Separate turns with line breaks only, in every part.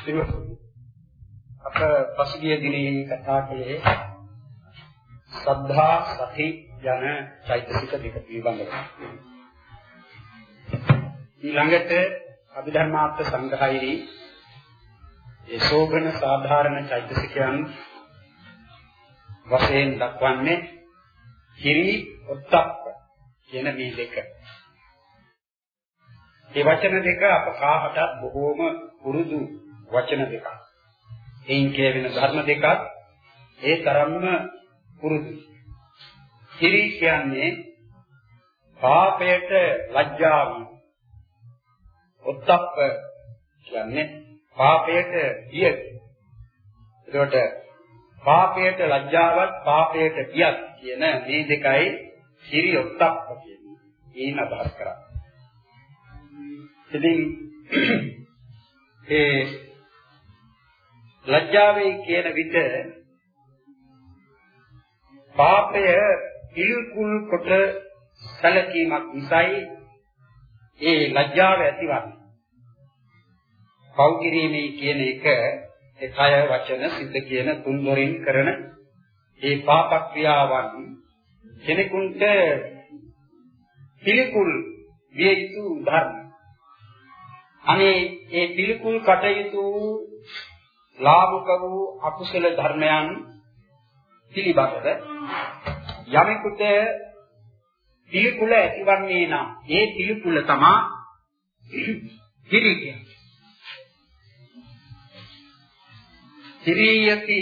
අප පසුගිය දිනේ කතා කළේ සද්ධා සති යන චෛතසික දෙක පිළිබඳව. ඊළඟට අභිධර්මාර්ථ සංග්‍රහයේ ඒ සෝභන සාධාරණ චෛතසිකයන් වශයෙන් දක්වන්නේ කිරි ඔත්තප්ප කියන මේ දෙක. මේ වචන දෙක අප කාටත් බොහෝම පුරුදු වචන දෙකක්. එයින් කියවෙන ධර්ම දෙකක් ඒ තරම්ම පුරුදු. කිරි කියන්නේ පාපයට ලැජ්ජා වීම. ඔත්තප්ප කියන්නේ පාපයට බිය. ඒකට පාපයට ලැජ්ජාවත් පාපයට බියත් කියන මේ දෙකයි කිරි ඔත්තප්ප කියන්නේ. ඒන අදහස් කරන්නේ. ඉතින් ඒ ලැජ්ජාවේ කියන විට පාපය පිළිකුල් කොට සැලකීමක් නිසායි ඒ ලැජ්ජාව ඇතිවන්නේ. පව් කිරීමේ කියන එක ඒ කය වචන සිත කියන තුන් දොරින් කරන ඒ පාප ක්‍රියාවන් කෙනෙකුට පිළිකුල් විය යුතු ධර්ම. අනේ ඒ පිළිකුල් කටයුතු ලාභක වූ අකුසල ධර්මයන් පිළිබඳව යමෙකුට පිළිකුල ඇතිවන්නේ නම් ඒ පිළිකුල තමා හිරිය. හිරියති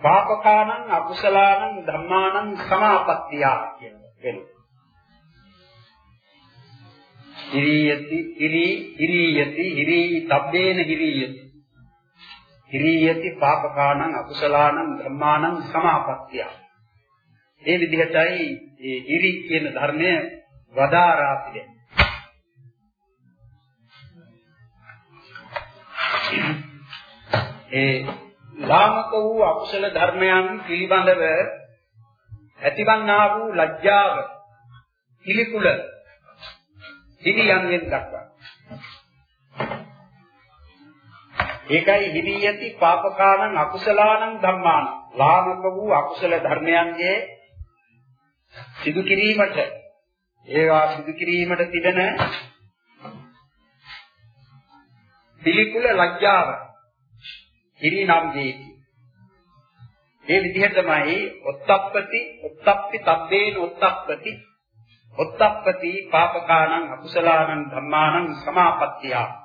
පාපකානං අකුසලානං ධම්මානං සමාපත්තිය කියන වෙනවා. හිරියති හිරි හිරියති හිරි තබ්බේන හිරියති හිරියති පාපකානං අකුසලානං ධම්මානං සමාපත්තිය. ඒ විදිහටයි මේ හිරි කියන ධර්මය වදාරා පිළිගන්නේ. ඒ ලාමක වූ අකුසල ධර්මයන් පිළිබඳව ඇතිවන්නා වූ ලැජ්ජාව පිළිකුල හිරියන්ගෙන් දක්වනවා. ඒකයි හිරියති පාපකානං අකුසලානං ධම්මාන. ලාමක වූ අකුසල ධර්මයන්ගේ සිදු කිරීමට ඒවා සිදු කිරීමට තිබෙන පිළිකුල ලැජ්ජාව හිරි නම් දෙකි. ඒ විදිහටමයි ඔත්තප්පති ඔත්තප්පි තබ්බේන ඔත්තප්පති. ඔත්තප්පති පාපකානං අකුසලානං ධම්මානං සමාපත්තිය.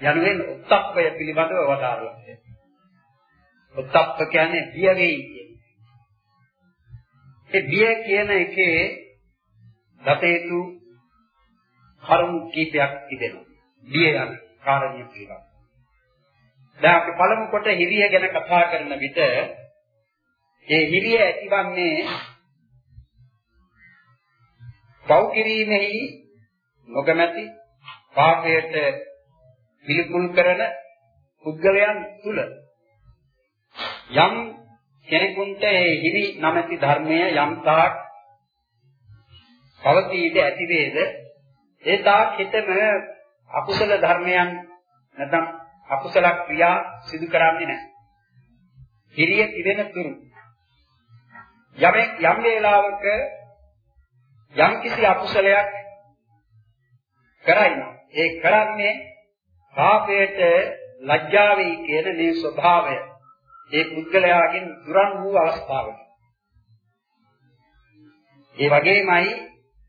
යනුවෙන් ඔත්තප්පය පිළිබඳව වදාළා. ඔත්තප්ප කියන්නේ බිය වෙයි කියන්නේ. ඒ බිය කියන එකේ දතේතු කරුණු කීපයක් තිබෙනවා. බිය යන කාරණිය පිළිබඳව. දැන් අපි පළමු කොට හිරිය ගැන කතා කරන විට ඒ හිරිය ඇතිවන්නේ පව් කිරීමෙහි නොගමැති පාපයට පිළිකුල් කරන පුද්ගලයන් තුල යම් කෙනෙකුට ඒ හිරි නැමැති ධර්මය යම් තාක් පවතීද ඇති වේද ඒ තාක් හිතම අකුසල ධර්මයන් නැත්නම් අකුසල ක්‍රියා සිදු කරන්නේ නැහැ. හිරිය තිබෙන තුරු යමෙක් යම් වේලාවක යම් කිසි අකුසලයක් කරයිනම් ඒ කරන්නේ පාපයට ලැජ්ජා වෙයි කියන මේ ස්වභාවය ඒ පුද්ගලයාගෙන් දුරන් වූ අවස්ථාවක. ඒ වගේමයි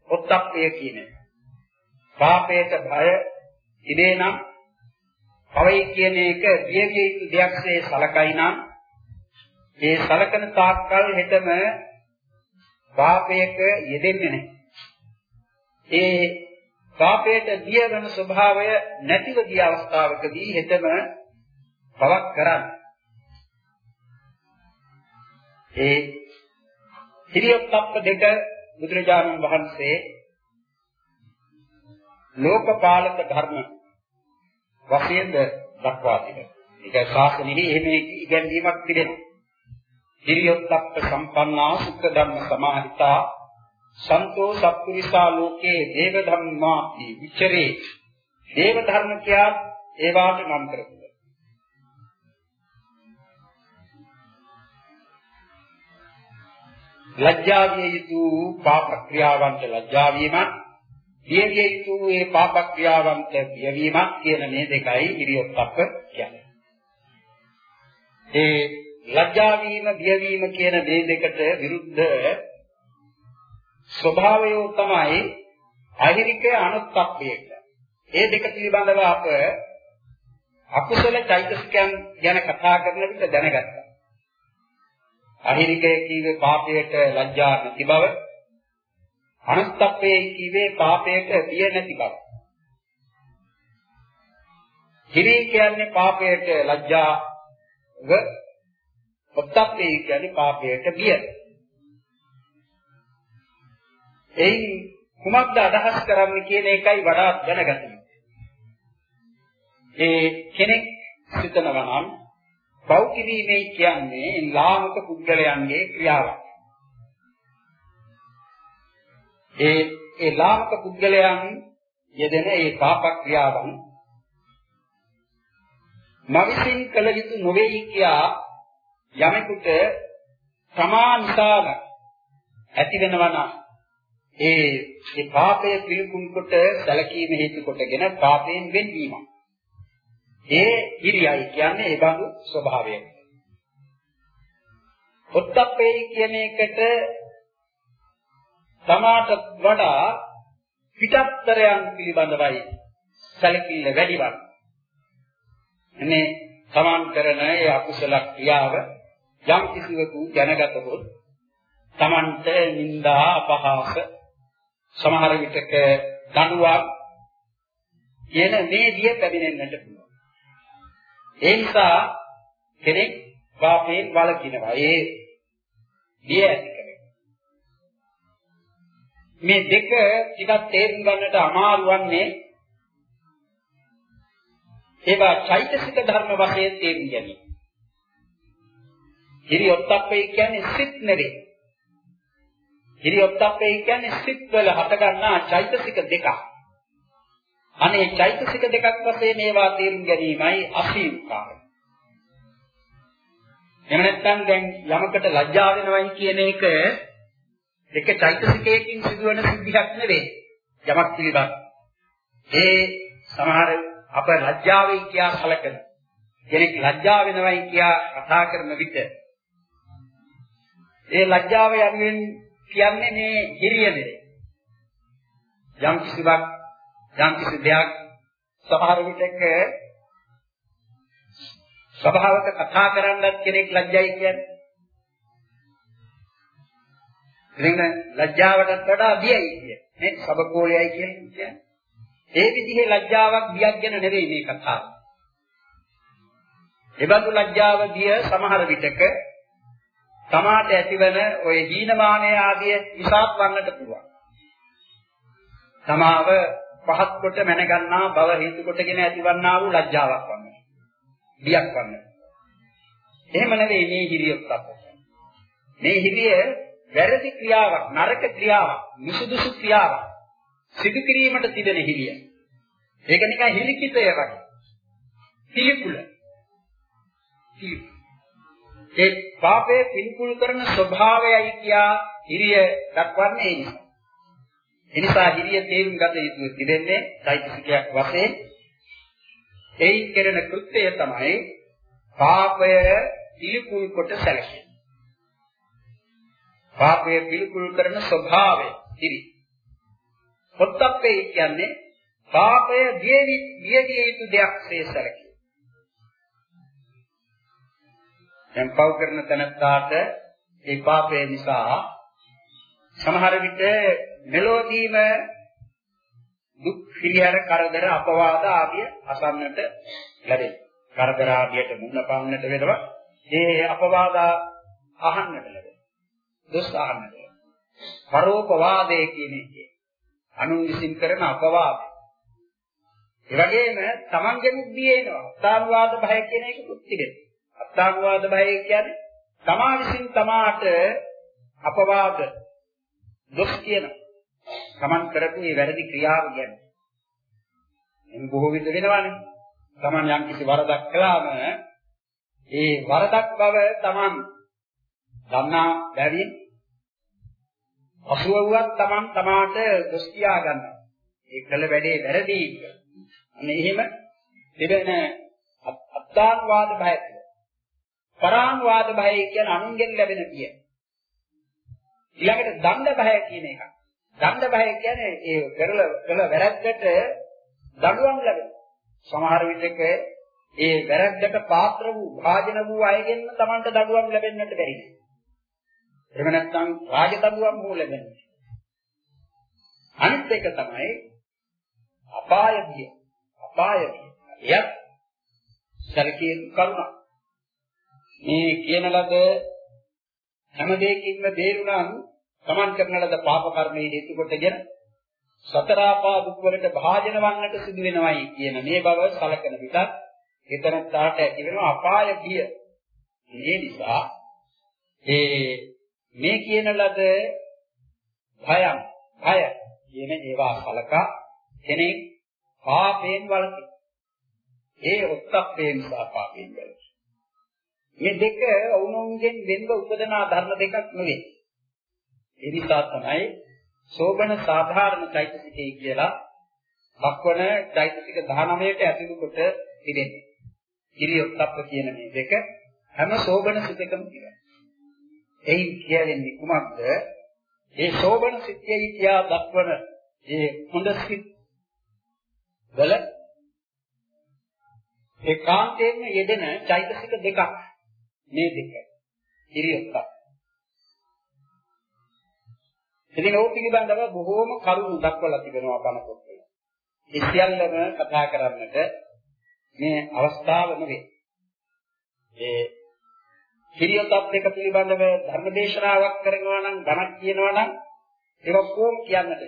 ඔත්තප්පය කියන්නේ. පාපයට බය ඉදේ නම් පවයි කියන එක බියගේ යුතු දෙයක්සේ සලකයි නම් ඒ සලකන තාක්කල් හෙතම පාපයක යෙදෙන්නේ නැහැ. ඒ පාපයට දිය වෙන ස්වභාවය නැතිව ගිය අවස්ථාවකදී හෙතම පවක් කරන්න. ඒ හිරියොත්ප්ප දෙක බුදුරජාණන් වහන්සේ ලෝකපාලක ධර්ම වශයෙන් දක්වා තිබෙනවා. ඒක ශාසනයේ එහෙම ඉගැන්වීමක් තිබෙනවා. හිරියොත්ප්ප සම්පන්නා සුඛ ධම්ම සමාහිතා සන්තෝ සත්පුරිසා ලෝකේ දේව ධම්මාති විචරේ දේව ධර්ම කියා ඒවාට නම් කරපුවා. ලැජ්ජා විය යුතු පාප ක්‍රියාවන්ට ලැජ්ජා වීමක්, බිය විය යුතු ඒ පාප ක්‍රියාවන්ට බිය වීමක් කියන මේ දෙකයි ඉරියොත්ප්ප කියන්නේ. ඒ ලැජ්ජා වීම, බිය වීම කියන මේ දෙකට විරුද්ධ ස්වභාවය තමයි අහිරිකය අනුත්ප්පියක. ඒ දෙක පිළිබඳව අප අකුසල චෛතසිකයන් ගැන කතා කරන විට දැනගත්තා. අහිරිකය කීවේ පාපයට ලැජ්ජා නැති බව. අනුත්ප්පේ කීවේ පාපයට බිය නැති බව. හිරි කියන්නේ පාපයට ලැජ්ජාව, ඔත්තප්පේ කියන්නේ පාපයට බිය. එයින් කුමක්ද අදහස් කරන්නේ කියන එකයි වඩා දැනගත යුතු. ඒ කෙනෙක් සිතනවා නම් පව් කිරීමේ කියන්නේ ලාමක පුද්ගලයන්ගේ ක්‍රියාවක්. ඒ ඒ ලාමක පුද්ගලයන් යෙදෙන ඒ පාප ක්‍රියාවන් මවිසින් කළ යුතු නොවේ කියා යමෙකුට සමානිසාව ඇති වෙනවා නම් ඒ ඒ පාපය පිළිකුල් කොට සැලකීම හේතු කොටගෙන පාපයෙන් වෙන්වීම. ඒ ඉරියයි කියන්නේ ඒ බඳු ස්වභාවයක්. ඔත්තප්පේ කියන එකට සමාත වඩා පිටත්තරයන් පිළිබඳවයි සැලකිල්ල වැඩි වන්නේ. එනේ සමාන් කරන ඒ අකුසල ක්‍රියාව යම් කිසිවෙකු දැනගතොත් තමන්ට නිന്ദා අපහාස සමහර විටක දඬුවම් කියන මේ දිය පැමිණෙන්නට පුළුවන්. ඒ නිසා කෙනෙක් පාපයෙන් වළකිනවා. ඒ දිය ඇති කරගෙන. මේ දෙක ටිකක් තේරුම් ගන්නට අමාරු වන්නේ ඒවා චෛතසික ධර්ම වශයෙන් තේරුම් ගැනීම. හිරියොත්ප්පේ කියන්නේ සිත් නෙවෙයි. හිරියොත්ප්පේ කියන්නේ සිත් වල හටගන්නා චෛතසික දෙකක්. අනේ චෛතසික දෙකක් වශයෙන් ඒවා තේරුම් ගැනීමයි අසීරුකාරය. එහෙම නැත්නම් දැන් යමකට ලැජ්ජා වෙනවයි කියන එක එක චෛතසිකයකින් සිදුවන සිද්ධියක් නෙවෙයි. යමක් පිළිබඳ. ඒ සමහර අප ලැජ්ජාවෙන් කියා සැලකන කෙනෙක් ලැජ්ජා වෙනවයි කියා කතා කරන විට ඒ ලැජ්ජාව යන්නේ කියන්නේ මේ හිරිය නෙවෙයි. යම් කිසිවක් යම් කිසි දෙයක් සමහර විටක ස්වභාවක කතා කරන්නත් කෙනෙක් ලැජ්ජයි කියන්නේ. ඉතින් ලැජ්ජාවටත් වඩා බියයි කියන්නේ. මේ සබකෝලයයි කියන්නේ. ඒ විදිහේ ලැජ්ජාවක් බියක් ගැන නෙවෙයි මේ කතාව. එබඳු ලැජ්ජාව බිය සමහර විටක තමාට ඇතිවන ওই දීනමානය ආදී විසාත් වන්නට පුළුවන්. තමාව පහත් කොට මැනගන්නා බව හේතු කොටගෙන ඇතිවන්නා වූ ලැජ්ජාවක් වන්නේ. බියක් වන්නේ. එහෙම නෙවෙයි මේ හිරියොත් අපට. මේ හිරිය වැරදි ක්‍රියාවක්, නරක ක්‍රියාවක්, නිසුදුසු ක්‍රියාවක්. සිදු කිරීමට තිබෙන හිරිය. ඒක නිකන් හිලිකිතය වගේ. පිළිකුල. පිළිකුල. ඒ පාපයේ පින්කුල් කරන ස්වභාවයයි කියා හිරිය දක්වන්නේ ඒ නිසා. ඒ නිසා හිරිය තේරුම් ගත යුතු තිබෙන්නේ চৈতසිකයක් වශයෙන් එයින් කෙරෙන කෘත්‍යය තමයි පාපය පිළිකුල් කොට සැලකීම. පාපය පිළිකුල් කරන ස්වභාවය හිරි. පොත්තප්පේ කියන්නේ පාපය දියවි දියවිය යුතු දෙයක් සැලකීම. පව් කරන තැනත්තාට ඒ පාපය නිසා සමහර විට මෙලෝදීම දුක් පිළිහැර කරදර අපවාද ආදිය අසන්නට ලැබේ. කරදර ආදියට මුහුණ පාන්නට වෙනවා. ඒ අපවාද අහන්නට ලැබේ. දුස් අහන්නට. පරෝපවාදයේ කියන එකේ අනුන් විසින් කරන අපවාද. ඒ වගේම තමන්ගෙම දියේනවා. අත්තානුවාද භය කියන එකකුත් තිබෙනවා. අත්තානුවාද බය කියන්නේ තමා විසින් තමාට අපවාද දොස් කියන තමන් කරපු මේ වැරදි ක්‍රියාව ගැන. එම් බොහෝ විට වෙනවානේ. Taman යම් කිසි වරදක් කළාම ඒ වරදක් බව Taman දන්නා බැවින් අසුවුවක් Taman තමාට දොස් කියා ගන්නවා. ඒ කළ වැඩේ වැරදි කියලා. අනේ එහෙම තිබෙන අත්තාන්වාද භය පරාන්වාද භය කියන අනුන්ගෙන් ලැබෙන කිය. ඊළඟට දණ්ඩ භය කියන එක. දණ්ඩ භය කියන්නේ ඒ කරල කළ වැරද්දට දඬුවම් ලැබෙන. සමහර විටක ඒ වැරද්දට පාත්‍ර වූ භාජන වූ අයගෙන් තමන්ට දඬුවම් ලැබෙන්නට බැරි නෑ. එහෙම නැත්නම් රාජදඬුවම් හෝ ලැබෙන්නේ. අනිත් එක තමයි අපාය බිය. අපාය බිය. එයත් සැලකිය කරුණා. මේ කියන ලද හැම දෙයකින්ම බේරුණාම තමන් කරන ලද පාප කර්මයේ හේතු කොටගෙන සතර ආපා දුක් වලට භාජන වන්නට සිදු වෙනවයි කියන මේ බව සලකන විටත් එතරම්ට ඇති වෙනවා අපාය බිය. මේ නිසා ඒ මේ කියන ලද භයං භය කියන ඒවා සලකා කෙනෙක් පාපයෙන් වළකි. ඒ උත්ප්පේ නිසා පාපයෙන් වළකි. මේ දෙක වුණුන්ගෙන් වෙනව උපදනා ධර්ම දෙකක් නෙවෙයි. ඒ නිසා තමයි සෝබන සාධාරණ චෛතසිකය කියලා දක්වන චෛතසික 19ට ඇතුළු කොට තිබෙන්නේ. ඉරියොත්ප්ප කියන මේ දෙක හැම සෝබන සිතකම තියෙනවා. එයින් කියන්නේ කුමක්ද? ඒ සෝබන සිත්යයි කියා දක්වන ඒ හොඳ සිත් වල ඒකාන්තයෙන්ම යෙදෙන චෛතසික දෙකක් මේ දෙක. ඉරියොත්ප්ප ඉතින් ඕක පිළිබඳව බොහෝම කරුණු දක්වලා තිබෙනවා බණ පොතේ. ඒ සියල්ලම කතා කරන්නට මේ අවස්ථාව නෙවෙයි. ඒ හිරියොතප් දෙක පිළිබඳව ධර්මදේශනාවක් කරනවා නම් ධනක් කියනවා නම් ඒක කොහොම කියන්නද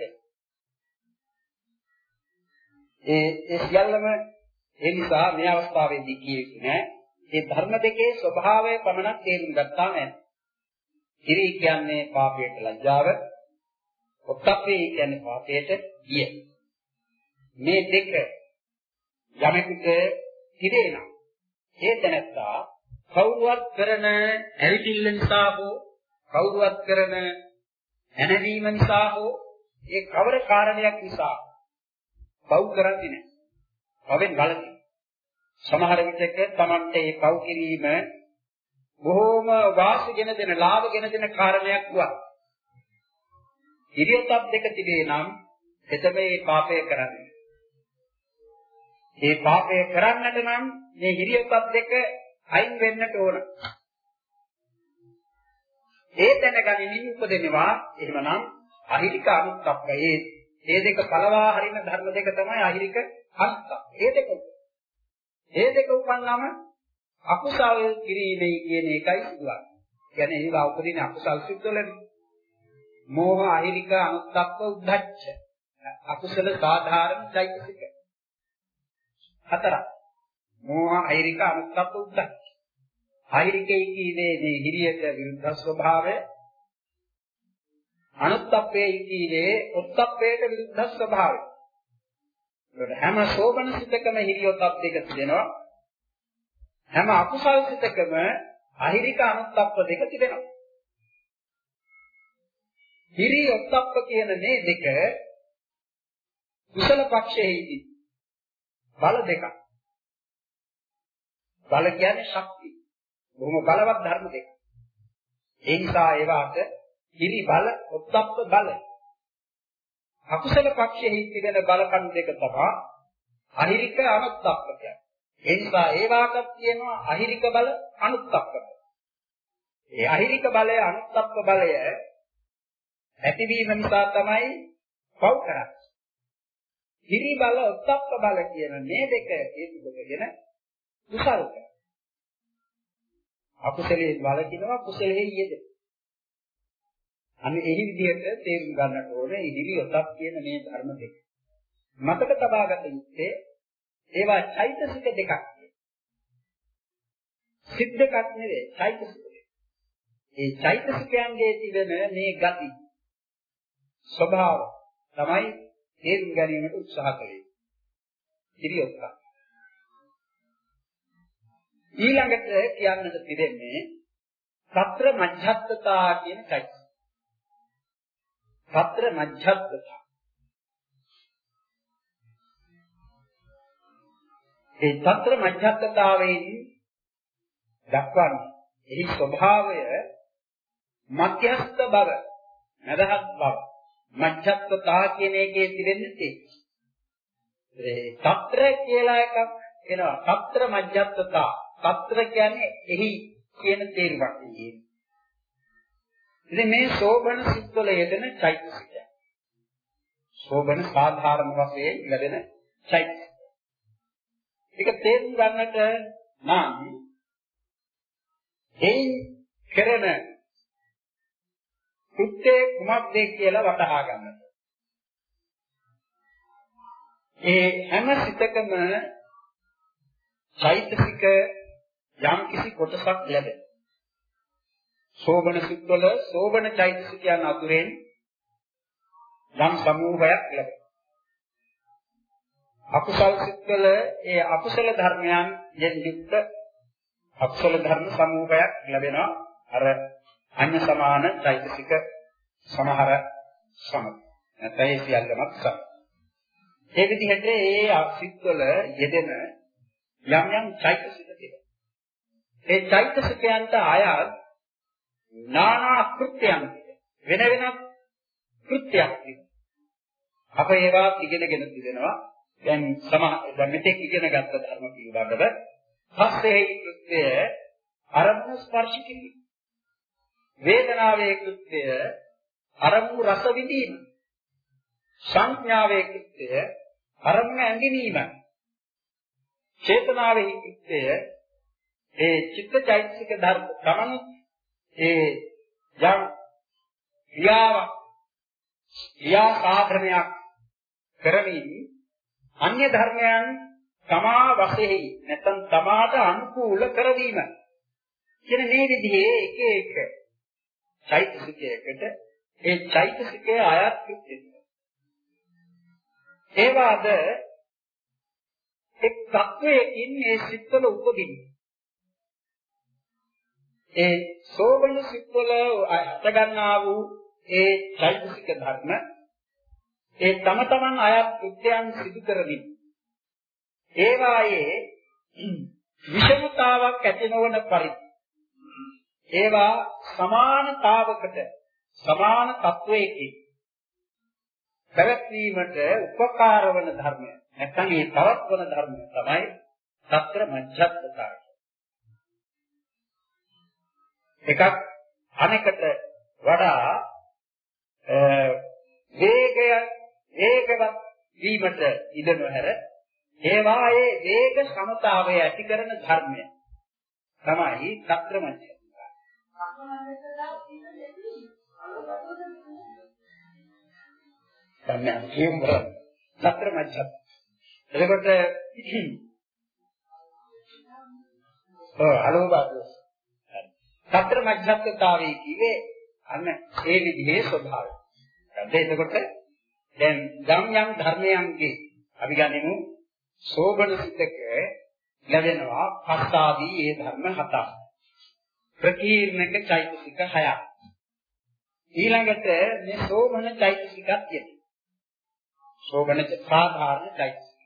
ඒ ඒ සියල්ලම ඒ නිසා මේ අවස්ථාවේදී කියෙන්නේ නෑ. මේ ධර්ම දෙකේ ස්වභාවය පමණක් තේරුම් ගත්තා නෑ. හිරි කියන්නේ පාපයට ලැජ්ජාව, ඔත්තප්පේ කියන්නේ පාපයට ගිය. මේ දෙක යමෙකුට හිරේනම් ඒ තැනත්තා කවුරුවත් කරන ඇවිතිල්ල නිසා හෝ කවුරුවත් කරන ඇනවීම නිසා හෝ ඒ කවර කාරණයක් නිසා පව් කරන්නේ නැහැ. පවෙන් වළකින. සමහර විටක Tamante මේ පව් කිරීම බොහෝම වාසිගෙන දෙන ලාභගෙන දෙන කාරණයක් වුණා. ඉරියොතප් දෙක තිබේ නම් එතම මේ පාපය කරන්නේ. මේ පාපය කරන්නට නම් මේ ඉරියොතප් දෙක අයින් වෙන්නට ඕන. ඒ දැනගනිමින් උපදිනවා එහෙමනම් අහිරික අනුත්ප්ප. ඒ ඒ දෙක පළවා හරින ධර්ම දෙක තමයි අහිරික අනුත්ප්ප. ඒ දෙක. ඒ දෙක උපන්නම අකුසල් කිරීමේ කියන එකයි සිදුවන්නේ. කියන්නේ ඒවා උපදින අකුසල් සිද්දවලනේ. මෝහ අහිරික අනුත්ප්ප උද්ධච්ච. අකුසල සාධාරණ චෛතසික. හතරක්. මෝහ අහිරික අනුත්ප්ප උද්ධච්ච. අහිරිකේ කීවේ මේ හිරියට විරුද්ධ ස්වභාවය අනුත්ප්පේ කීවේ උත්ප්පේට විරුද්ධ ස්වභාවය. ඒකට හැම සෝබන සිතකම හිරියොත් දෙක තිබෙනවා. හැම අකුසල් සිතකම අහිරික අනුත්ප්ප දෙක තිබෙනවා. හිරි ඔත්තප්ප කියන මේ දෙක කුසල පක්ෂයේදී බල දෙකක්. බල කියන්නේ ශක්තිය. බොහොම බලවත් ධර්ම දෙක. ඒ නිසා ඒවාට හිරි බල, ඔත්තප්ප බල. අකුසල පක්ෂයේ තිබෙන බලකම් දෙක තමයි අහිරික අනුත්ප්ප කියන්නේ. ඒ නිසා ඒවාට තියෙනවා අහිරික බල, අනුත්ප්ප බල. ඒ අහිරික බලය, අනුත්ප්ප බලය ඇතිවීම නිසා තමයි පව් කරන්නේ. හිරි බල, ඔත්තප්ප බල කියන මේ දෙක හේතු කොටගෙන කුසල් කරනවා. අකුසලයේ වලකිනවා කුසලයේ යෙදෙන. අන්න එහි විදිහට තේරුම් ගන්නට ඕනේ ඉදිරි ඔතක් කියන මේ ධර්ම දෙක. මතක තබා ගත යුත්තේ ඒවා චෛතසික දෙකක්. සිත් දෙකක් නෙවෙයි චෛතසික දෙක. ඒ චෛතසිකයන්ගේ තිබෙන මේ ගති ස්වභාව තමයි තේරුම් ගැනීමට උත්සාහ කළේ. ඉදිරි ඔතක්. ඊළඟට කියන්නට තිබෙන්නේ සත්‍ර මජ්ජත්තතා කියන කයි. සත්‍ර මජ්ජත්තතා. ඒ සත්‍ර මජ්ජත්තතාවේදී දක්වන්නේ එහි ස්වභාවය මධ්‍යස්ථ බව, නදහත් බව. මජ්ජත්තතා කියන එකේ තිබෙන්නේ ඒ. ඒ සත්‍ර කියලා එකක් එනවා. සත්‍ර මජ්ජත්තතා. සත්‍ර කියන්නේ එහි කියන තේරුමක් තියෙනවා. ඉතින් මේ සෝබන සිත්වල යෙදෙන චෛතසිකය. සෝබන සාධාරණ වශයෙන් ලැබෙන චෛතසිකය. ඒක තේරුම් ගන්නට නම් එයින් කරන කෘත්‍යය කුමක්ද කියලා වටහා ගන්නට. ඒ හැම සිතකම චෛතසික යම් කිසි කොටසක් ලැබෙන. සෝබන සිත්වල සෝබන චෛතසිකයන් අතුරෙන් යම් සමූහයක් ලැබෙන. අකුසල් සිත්වල ඒ අකුසල ධර්මයන් යෙන් යුක්ත අකුසල ධර්ම සමූහයක් ලැබෙනවා. අර අන්‍ය සමාන චෛතසික සමහර සමග. නැත්නම් ඒ සියල්ලමත් සම. ඒ විදිහට ඒ අසිත්වල යෙදෙන යම් යම් චෛතසික තියෙනවා. ඒ චෛතසිකයන්ට අයත් නානා කෘත්‍යයන් වෙන වෙන කෘත්‍යයක් තියෙනවා. අප ඒවා ඉගෙනගෙන තිබෙනවා. දැන් සම දැන් මෙතෙක් ඉගෙන ගත්ත ධර්ම පිළිබඳව පස්සේ කෘත්‍යය අරමුණු ස්පර්ශ කිරීම. වේදනාවේ කෘත්‍යය අරමුණු රස විඳීම. සංඥාවේ කෘත්‍යය අරමුණ ඇඟීමයි. චේතනාවේ කෘත්‍යය ඒ චිත්තචෛතසික ධර්ම තමන් ඒ යම් ක්‍රියාවක් ක්‍රියා සාධනයක් කරමින් අන්‍ය ධර්මයන් තමා වශයෙන් නැත්නම් තමාට අනුකූල කරවීම කියන මේ විදිහේ එක එක චෛතසිකයකට ඒ චෛතසිකයේ අයත් වෙනවා. ඒවාද එක් තත්වයකින් මේ සිත්වල උපදින්නේ. ඒ සෝබන සිත්වල අට ගන්නා වූ ඒ චෛතසික ධර්ම ඒ තම තමන් අයත් කෘත්‍යයන් සිදු කරමින් ඒවායේ විෂමතාවක් ඇති නොවන පරිදි ඒවා සමානතාවකට සමාන තත්වයකින් පැවැත්වීමට උපකාර වන ධර්මය නැත්නම් මේ තවත් වන ධර්මය තමයි සත්‍ර මජ්ජත්තාය. එකක් අනෙකට වඩා වේගය වේගවත් වීමට ඉඩ නොහැර ඒවායේ වේග සමතාවය ඇති කරන ධර්මය තමයි සත්‍ර මජ්ජත්තාය. තමයි කියමු සතර මැජ්ජත්. එතකොට ඔව් අලෝභය. සතර මැජ්ජත්තාවේ කියේ අන්න ඒ විදිහේ ස්වභාවය. දැන් එතකොට දැන් යම් යම් ධර්මයන්ගේ අපි ගනිමු සෝබන සිතක ලැබෙනවා පස්සාදී ඒ ධර්ම හතක්. ප්‍රකීර්ණක චෛතසික හයක්. ඊළඟට මේ සෝමන චෛතසිකක් තියෙනවා. සෝමන සාධාරණ චෛතසික.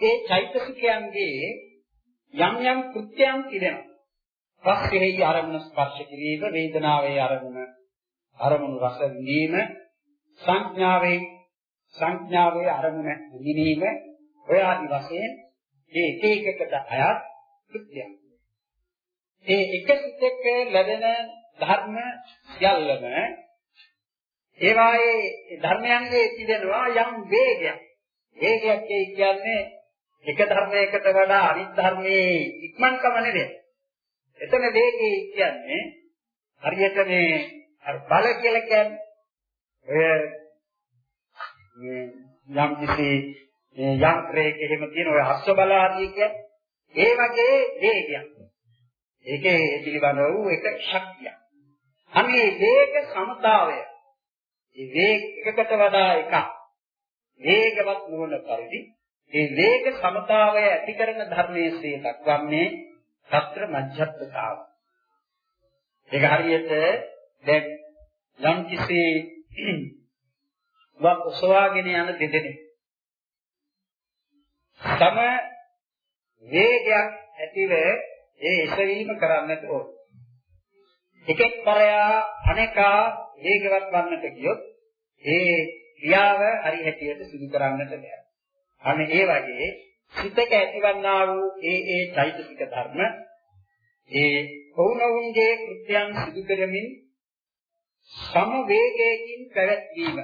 ඒ චෛතසිකයන්ගේ යම් යම් කෘත්‍යයන් තිබෙනවා. පස්සෙහි අරමුණ ස්පර්ශ කිරීම, වේදනාවේ අරමුණ, අරමුණු රස විඳීම, සංඥාවේ සංඥාවේ අරමුණ විඳීම, ඔය ආදි වශයෙන් මේ එක එකකට අයත් කෘත්‍යයන්. ඒ එක සිතක ලැබෙන ධර්ම සියල්ලම ඒවායේ ධර්මයන්ගේ තිබෙනවා යම් වේගයක්. වේගයක් කියන්නේ එක ධර්මයකට වඩා අනිත් ධර්මයේ ඉක්මන්කම නෙවෙයි. එතන වේගය කියන්නේ හරියට මේ අර බල කියලා කියන්නේ ඔය යම් කිසි යන්ත්‍රයක එහෙම තියෙන ඔය අස්ව බල ආදී කියන්නේ ඒ වගේ වේගයක්. ඒකේ පිළිබඳ වූ එක ශක්තියක්. අනේ වේග සමතාවය. මේ වේගයකට වඩා එකක්. වේගවත් නොවන පරිදි ඒ වේග සමතාවය ඇති කරන ධර්මයේ දක්වන්නේ తත්‍ර මධ්‍යස්ථතාව. ඒක හරියට දැන් යම් කිසි වක් ඔසවාගෙන යන දෙදෙනෙක් තම වේගයක් ඇතිව ඒ එසවීම කරන්නට ඕන. එකෙක් පරයා අනේකා වේගවත් වන්නට ගියොත් ඒ ක්‍රියාව හරි හැටියට සිදු කරන්නට බෑ. අනේ ඒ වගේ සිතක ඇතිවන්නා වූ ඒ ඒ චෛතසික ධර්ම ඒ කවුනවුන්ගේ කෘත්‍යයන් සිදු කරමින් සම වේගයකින් පැවැත්වීම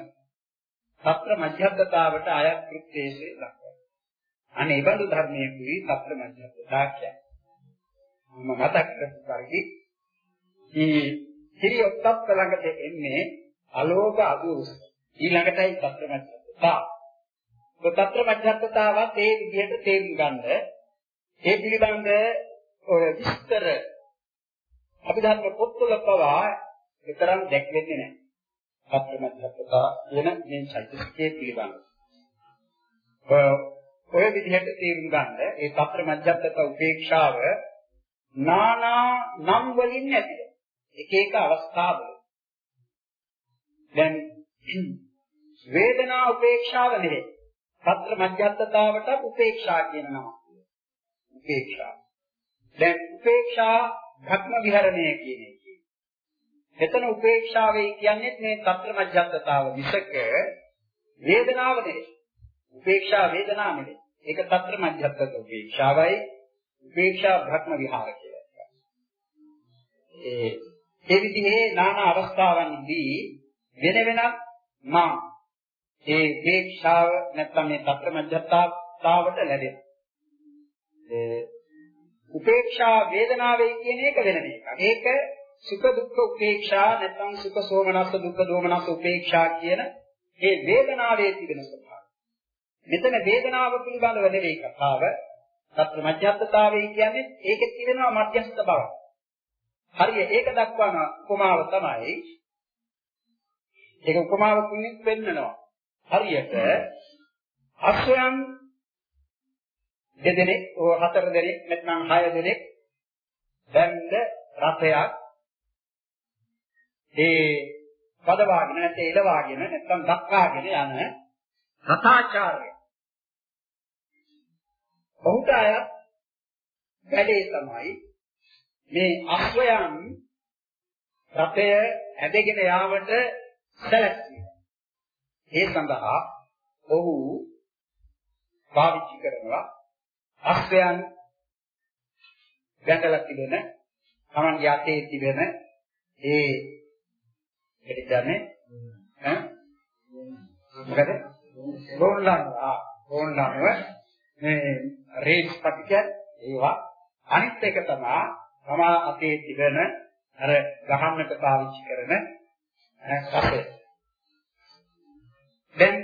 සත්‍ර මධ්‍යස්ථතාවට අයත් කෘත්‍යයේ දක්වනවා. අනේ බඳු ධර්මයේ කුයි සත්‍ර මධ්‍යස්ථතා කියන්නේ. මම මතක් කරපු පරිදි මේ සිරි ඔක්තත් ළඟට එන්නේ අලෝභ අදෝස ඊළඟටයි සත්‍ර මධ්‍යස්ථතා. සත්‍ර මධ්‍යස්ථතාවත් ඒ විදිහට තේරුම් ගන්න ඒ පිළිබඳ ඔය විස්තර අපි ධර්ම පොත්වල පවා විතරක් දැක්වෙන්නේ නැහැ. සත්‍යමත්කතා කියන මේ චෛතසිකයේ පිළිබඳ. ඔය විදිහට තේරුම් ගන්න ඒ සතර මධ්‍යස්ථක උපේක්ෂාව නානා නම් වලින් ඇතිද එක එක අවස්ථාවල දැන් වේදනා උපේක්ෂාව නෙවෙයි සතර මධ්‍යස්ථතාවට උපේක්ෂා කියන නම. උපේක්ෂා. දැන් උපේක්ෂා භක්ම විහරණය කියන එක. එතන උපේක්ෂාවේ කියන්නේ මේ සතර මධ්‍යස්ථතාව විසක වේදනාව නෙවෙයි. උපේක්ෂා වේදනාව නෙවෙයි. ඒක සතර මධ්‍යස්ථක උපේක්ෂාවයි උපේක්ෂා භක්ම විහාර කියලා. ඒ ඒ විදිහේ নানা අවස්ථාවන්දී වෙන වෙනත් මා ඒ උපේක්ෂාව නැත්නම් මේ తත්‍ර මධ්‍යස්ථතාවට ලැබෙන. ඒ උපේක්ෂා වේදනාවේ කියන එක වෙන එකක්. ඒක සුඛ දුක්ඛ උපේක්ෂා නැත්නම් සුඛ සෝමනස්ස දුක්ඛ දෝමනස්ස උපේක්ෂා කියන මේ වේදනාවේ තිබෙන ස්වභාවය. මෙතන වේදනාව පිළිබඳව නෙවෙයි කතාව. සත්‍ය මධ්‍යස්ථතාවය කියන්නේ ඒකේ තිබෙනවා මධ්‍යස්ථ බව. හරිය ඒක දක්වන උපමාව තමයි ඒක උපමාවකින් පෙන්නනවා. හරියට අශ්වයන් දෙදෙනෙක්, හතර දෙනෙක් නැත්නම් හය දෙනෙක් බැඳ රථයක් ඒ පදවාගෙන නැත්නම් එලවාගෙන නැත්නම් දක්වාගෙන යන රථාචාර්ය. ඔහුට අය වැඩේ තමයි මේ අශ්වයන් රථය ඇදගෙන යාමට සැලැස්වීම. ඒ සඳහා ඔහු පාවිච්චි කරනවා අශ්වයන් ගැටලා තිබෙන තමන්ගේ අතේ තිබෙන ඒ ඒක කියන්නේ ඈ? මොකද? ගෝන්ලන් ආ ගෝන්ලන්ව මේ රේස් පටික ඒවා අනිත් එක තමයි තමා අතේ තිබෙන අර ගහන්නට පාවිච්චි කරන කපේ දැන්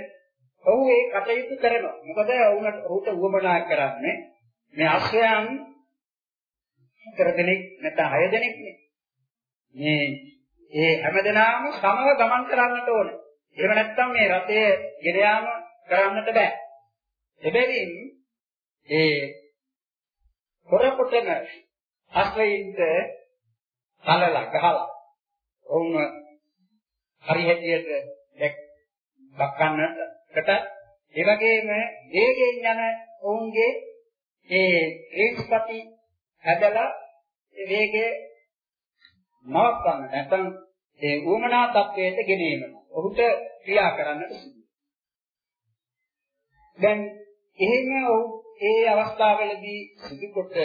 ඔහු ඒ කටයුතු කරනවා මොකද ඔවුන්ට ඔහුට උවමනා කරන්නේ මේ අශ්වයන් හතර දෙනෙක් නැත්නම් හය දෙනෙක් මේ ඒ හැමදෙනාම සමව ගමන් කරන්නට ඕන. එහෙම නැත්නම් මේ රථය ගෙන යාම කරන්නට බෑ. එබැවින් ඒ හොරකොටන අශ්වයින්ට කලලා ගහලා ඔවුන් හරි හැටියට දැක් දක්වන්නට ඒ වගේම වේගයෙන් යන ඔවුන්ගේ ඒ ත්‍රිස්පති හැදලා ඒ වේගයේ නවත්වන්න නැත්නම් ඒ උවමනා තත්වයට ගෙනීම. ඔහුට ක්‍රියා කරන්නට සිදුවේ. දැන් එහෙම ඔහු ඒ අවස්ථාවවලදී සිදුකොට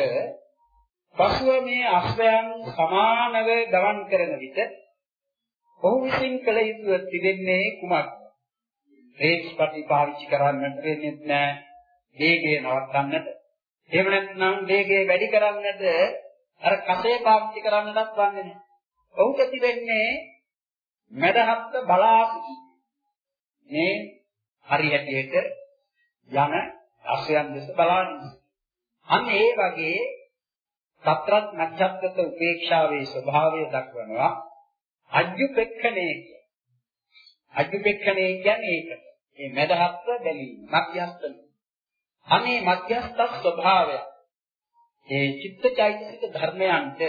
පසුව මේ අශ්වයන් සමානව ගමන් කරන විට ඔහු විසින් කළ යුතු තිබෙන්නේ කුමක්ද? බ්‍රේක්ස් පටි පාවිච්චි කරන්නට වෙන්නේ නැහැ. වේගය නවත්තන්නට. එහෙම නැත්නම් වේගය වැඩි කරන්නට අර කසේ පාවිච්චි කරන්නටත් වන්නේ නැහැ. ඔහුට තිබෙන්නේ මදහත්ත බලා මේ හරි හැටියට යන අශ්වයන් දෙස බලාගෙන අන්න ඒ වගේ සතරත් නක්ෂත්‍රක උපේක්ෂාවේ ස්වභාවය දක්වනවා අජ්ජුපෙක්ඛණේ කිය. අජ්ජුපෙක්ඛණේ කියන්නේ ඒක. මේ මදහත්ත බැලීම, මධ්‍යස්ථ අනේ මධ්‍යස්ථ ස්වභාවය ඒ චිත්තචෛතසික ධර්මයන්ට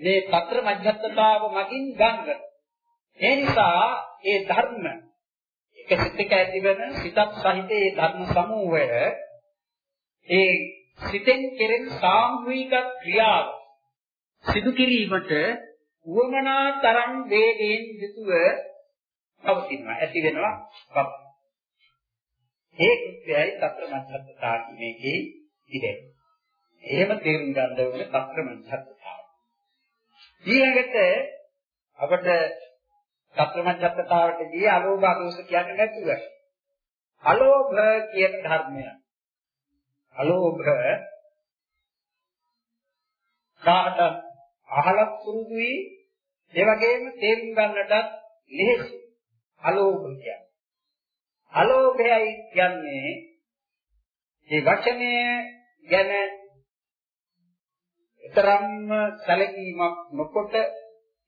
මේ తත්‍ර මධ්‍යස්ථතාව මගින් ගන්න. ඒ නිසා ඒ ධර්ම එක සිතක ඇතිවන සිතක් සහිත ඒ ධර්ම සමූහය ඒ සිතෙන් කෙරෙන සාමූහික ක්‍රියාව සිදු කිරීමට උවමනා තරම් වේගයෙන් යුතුව පවතිනවා ඇති වෙනවා බව. ඒ කෘත්‍යයයි සතරමත්ත්‍තා කියන්නේකේ ඉඩේ. එහෙම තේරුම් ගන්න ඕනේ සතරමත්ත්‍තාව. ඊළඟට අපිට සතරමත්ත්‍තාවට දී අලෝභ අදෝෂ කියන්නේ නැතුව අලෝභ කියන ධර්මය අලෝභ කාට අහලක් පුරුදුයි ඒ වගේම තේරුම් ගන්නටත් ලෙහෙසි අලෝභ කියන්නේ අලෝභයයි කියන්නේ මේ වචනය ගැන තරම්ම සැලකීමක් නොකොට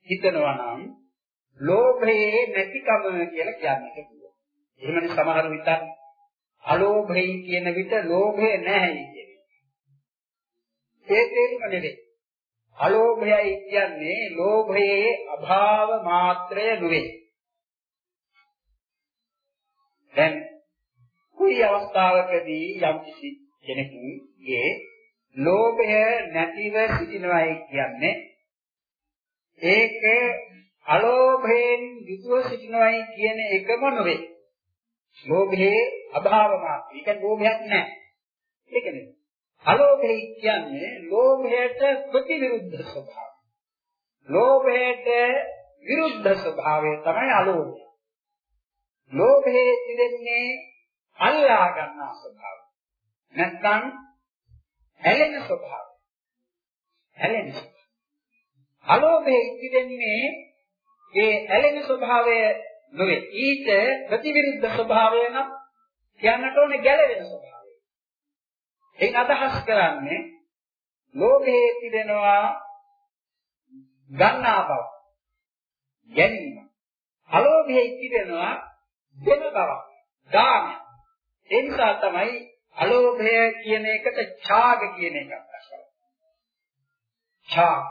හිතනවා නම් ලෝභයේ නැතිකම කියලා කියන්නට පුළුවන්. එහෙමනේ සමහරව හිතන්නේ අලෝභයි කියන විට ලෝභය නැහැ කියන්නේ. ඒ තේරුම නෙවෙයි. අලෝභයයි කියන්නේ ලෝභයේ අභාව මාත්‍රය නෙවෙයි. දැන් කුයි අවස්ථාවකදී යම් කිසි කෙනෙකුගේ ලෝභය නැතිව සිටිනවායි කියන්නේ ඒක අලෝභයෙන් යුතුව සිටිනවායි කියන එකම නෙවෙයි. ලෝභයේ අභාව මාත්‍රය. ඒක ලෝභයක් නැහැ. ඒක නෙවෙයි. අලෝභය කියන්නේ ලෝභයට ප්‍රතිවිරුද්ධ ස්වභාවය. ලෝභයට විරුද්ධ ස්වභාවය තමයි අලෝභය. ලෝභයේ තිබෙන්නේ අල්ලා ගන්නා ස්වභාවය. නැත්නම් ඇලෙන ස්වභාවය. ඇලෙන අලෝභයේ තිබෙන්නේ ඒ ඇලෙන ස්වභාවය නොවේ. ඊට ප්‍රතිවිරුද්ධ ස්වභාවය නම් කියන්නට ඕනේ ගැලවෙන ස්වභාවය. ඒක අදහස් කරන්නේ ලෝභයේ තිබෙනවා ගන්නා බව. ගැනීම. අලෝභයේ තිබෙනවා දෙන බව. දාන. ඒ නිසා තමයි අලෝභය කියන එකට ඡාග කියන එකක් දක්වන්නේ. ඡාග.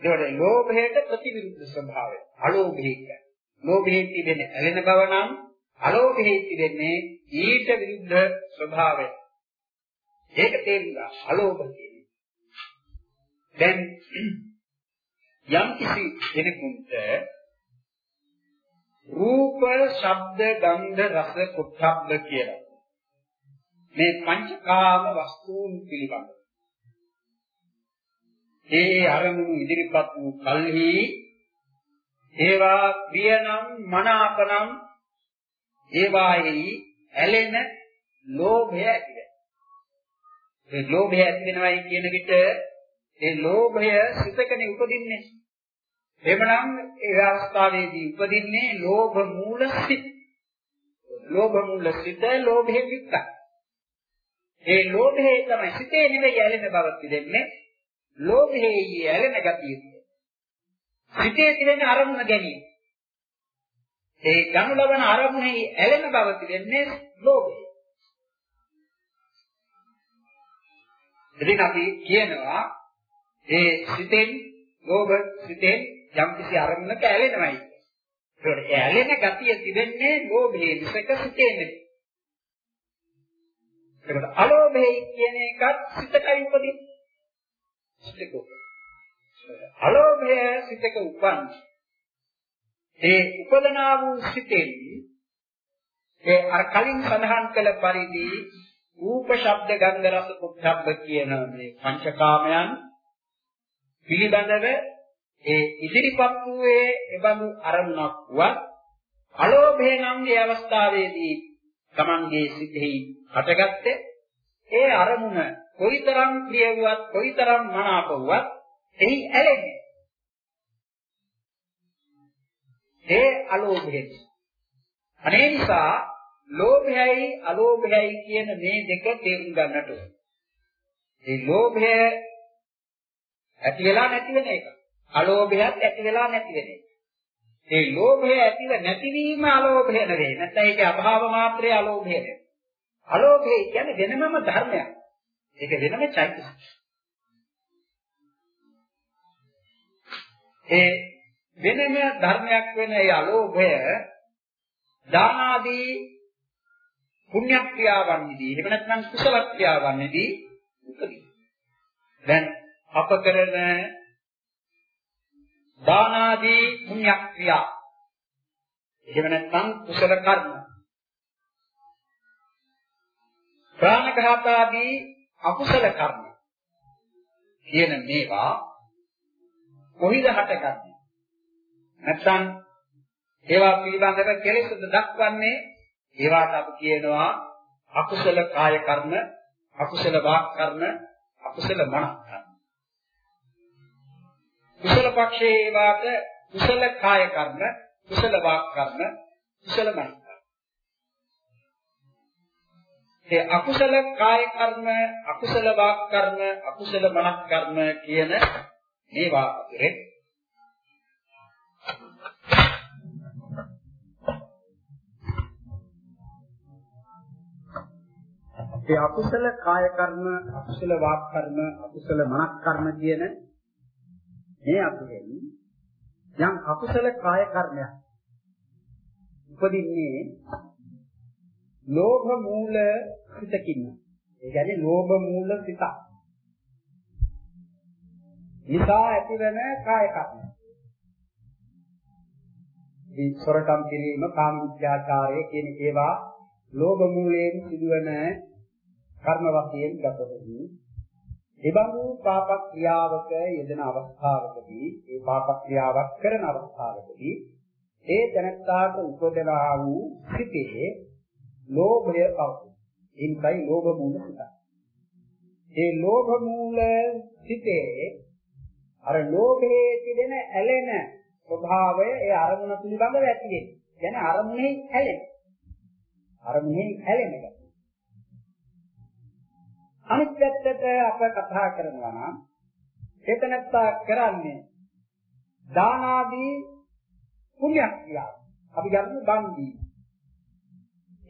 ඒකට ලෝභයට ප්‍රතිවිරුද්ධ ස්වභාවය. අලෝභය කියන්නේ. ලෝභයේ තිබෙන ඇලෙන බව නම් අලෝභයේ තිබෙන්නේ ඊට විරුද්ධ ස්වභාවය. ඒක තේරුණා අලෝභ කියන්නේ. දැන් යම් කිසි කෙනෙකුට රූප, ශබ්ද, ගන්ධ, රස, පොට්ටබ්බ කියලා මේ පංචකාම වස්තුන් පිළිබඳ. ඒ අරමුණු ඉදිරිපත් වූ කල්හි ඒවා ප්‍රියනම් මනාපනම් ඒවාෙහි ඇලෙන ලෝභය ඇති වෙනවා. ඒ ලෝභය ඇති වෙනවයි කියන විට ඒ ලෝභය සිතකනේ උපදින්නේ. එhmenan ඒ අවස්ථාවේදී උපදින්නේ ලෝභ මූල සිත්. ලෝභ මූල සිත ලෝභයෙන් යුක්තයි. ඒ ලෝභයේ තමයි සිතේ නෙවෙයි ඇලෙන බව පිළිදෙන්නේ. ලෝභයේ ඇලෙන ගතිය. සිතේ තිබෙන අරමුණ ගැනීම. ඒ ගනු ලබන අරමුණේ ඇලෙන බව පිළිදෙන්නේ ලෝභය. ඉතින් අපි කියනවා ඒ සිතෙන් ලෝභ සිතෙන් යම් කිසි අරමුණක ඇලෙනවයි. ඒකට ඇලෙන ගතිය තිබෙන්නේ ලෝභයේ විසක සිතේ නෙවෙයි. ඒකට අලෝභය කියන එකත් සිතකයි උපදින්නේ. සිතක. අලෝභය සිතක උපන්. ඒ උපදනා වූ සිතෙන් ඒ අර කලින් සඳහන් කළ පරිදි රූප ශබ්ද ගන්ධ රස පුද්ධබ්බ කියන මේ පංචකාමයන් පිළිබඳව ඒ ඉදිරිපත් වූයේ එබඳු අරමුණක් වත් අලෝභය නම් මේ අවස්ථාවේදී Tamange සිතෙහි හටගත්තේ ඒ අරමුණ කොයිතරම් ප්‍රිය වුවත් කොයිතරම් මනාප වුවත් එහි ඇලෙන්නේ ඒ අලෝභයෙන් අනේ නිසා ලෝභයයි අලෝභයයි කියන මේ දෙක තේරුම් ගන්නට ඕනේ. ඒ ලෝභය ඇති වෙලා නැති වෙන එක. අලෝභයත් ඇති වෙලා නැති වෙන එක. ඒ ලෝභය ඇතිව නැතිවීම අලෝභය නෙවෙයි. නැත්නම් ඒකේ අභාව මාත්‍රේ අලෝභය නෙවෙයි. අලෝභය කියන්නේ වෙනමම ධර්මයක්. ඒක වෙනම චෛතසික. ඒ වෙනම ධර්මයක් වෙන ඒ අලෝභය දාන ආදී පුණ්‍ය ක්‍රියාවන්හිදී එහෙම නැත්නම් කුසල ක්‍රියාවන්හිදී උපදී. දැන් අප කරන දාන ආදී පුණ්‍ය ක්‍රියා එහෙම නැත්නම් කුසල කර්ම. ප්‍රාණඝාත ආදී අකුසල කර්ම. කියන මේවා කොහිද හටගන්නේ? නැත්නම් ඒවා පිළිබඳව කෙලෙසද දක්වන්නේ? ඒවාට අපි කියනවා අකුසල කාය කර්ම, අකුසල වාක් කර්ම, අකුසල මන කර්ම. කුසල පක්ෂයේ ඒවාට කුසල කාය කර්ම, කුසල වාක් කර්ම, කුසල මන කර්ම. ඒ අකුසල කාය කර්ම, අකුසල වාක් කර්ම, අකුසල මන කර්ම කියන මේවා අතරේ ඒ අකුසල කාය කර්ම, අකුසල වාක් කර්ම, අකුසල මනක් කර්ම කියන මේ අතුරෙන් යම් අකුසල කාය කර්මයක් උපදින්නේ ලෝභ මූල සිතකින්. ඒ කියන්නේ ලෝභ මූල සිත. නිසා ඇතිවන කාය කර්ම. මේ සොරකම් කිරීම, කාම විද්‍යාචාරය කියන ඒවා ලෝභ මූලයෙන් සිදුවන කර්ම වශයෙන් ගතොතදී එබඳු පාප ක්‍රියාවක යෙදෙන අවස්ථාවකදී ඒ පාප ක්‍රියාවක් කරන අවස්ථාවකදී ඒ තනත්තාට උපදනා වූ සිතේ ලෝභය පවතී. එයින්යි ලෝභ මූල සිත. ඒ ලෝභ මූල සිතේ අර ලෝභයේ තිබෙන ඇලෙන ස්වභාවය ඒ අරමුණ පිළිබඳව ඇති වෙන්නේ. කියන්නේ අරමුණේ ඇලෙන. අරමුණේ ඇලෙන එක. අනිත් පැත්තට අප කතා කරනවා නම් චේතනත්තා කරන්නේ දාන ආදී පුණ්‍ය ක්‍රියා. අපි ගන්න දන් දීම.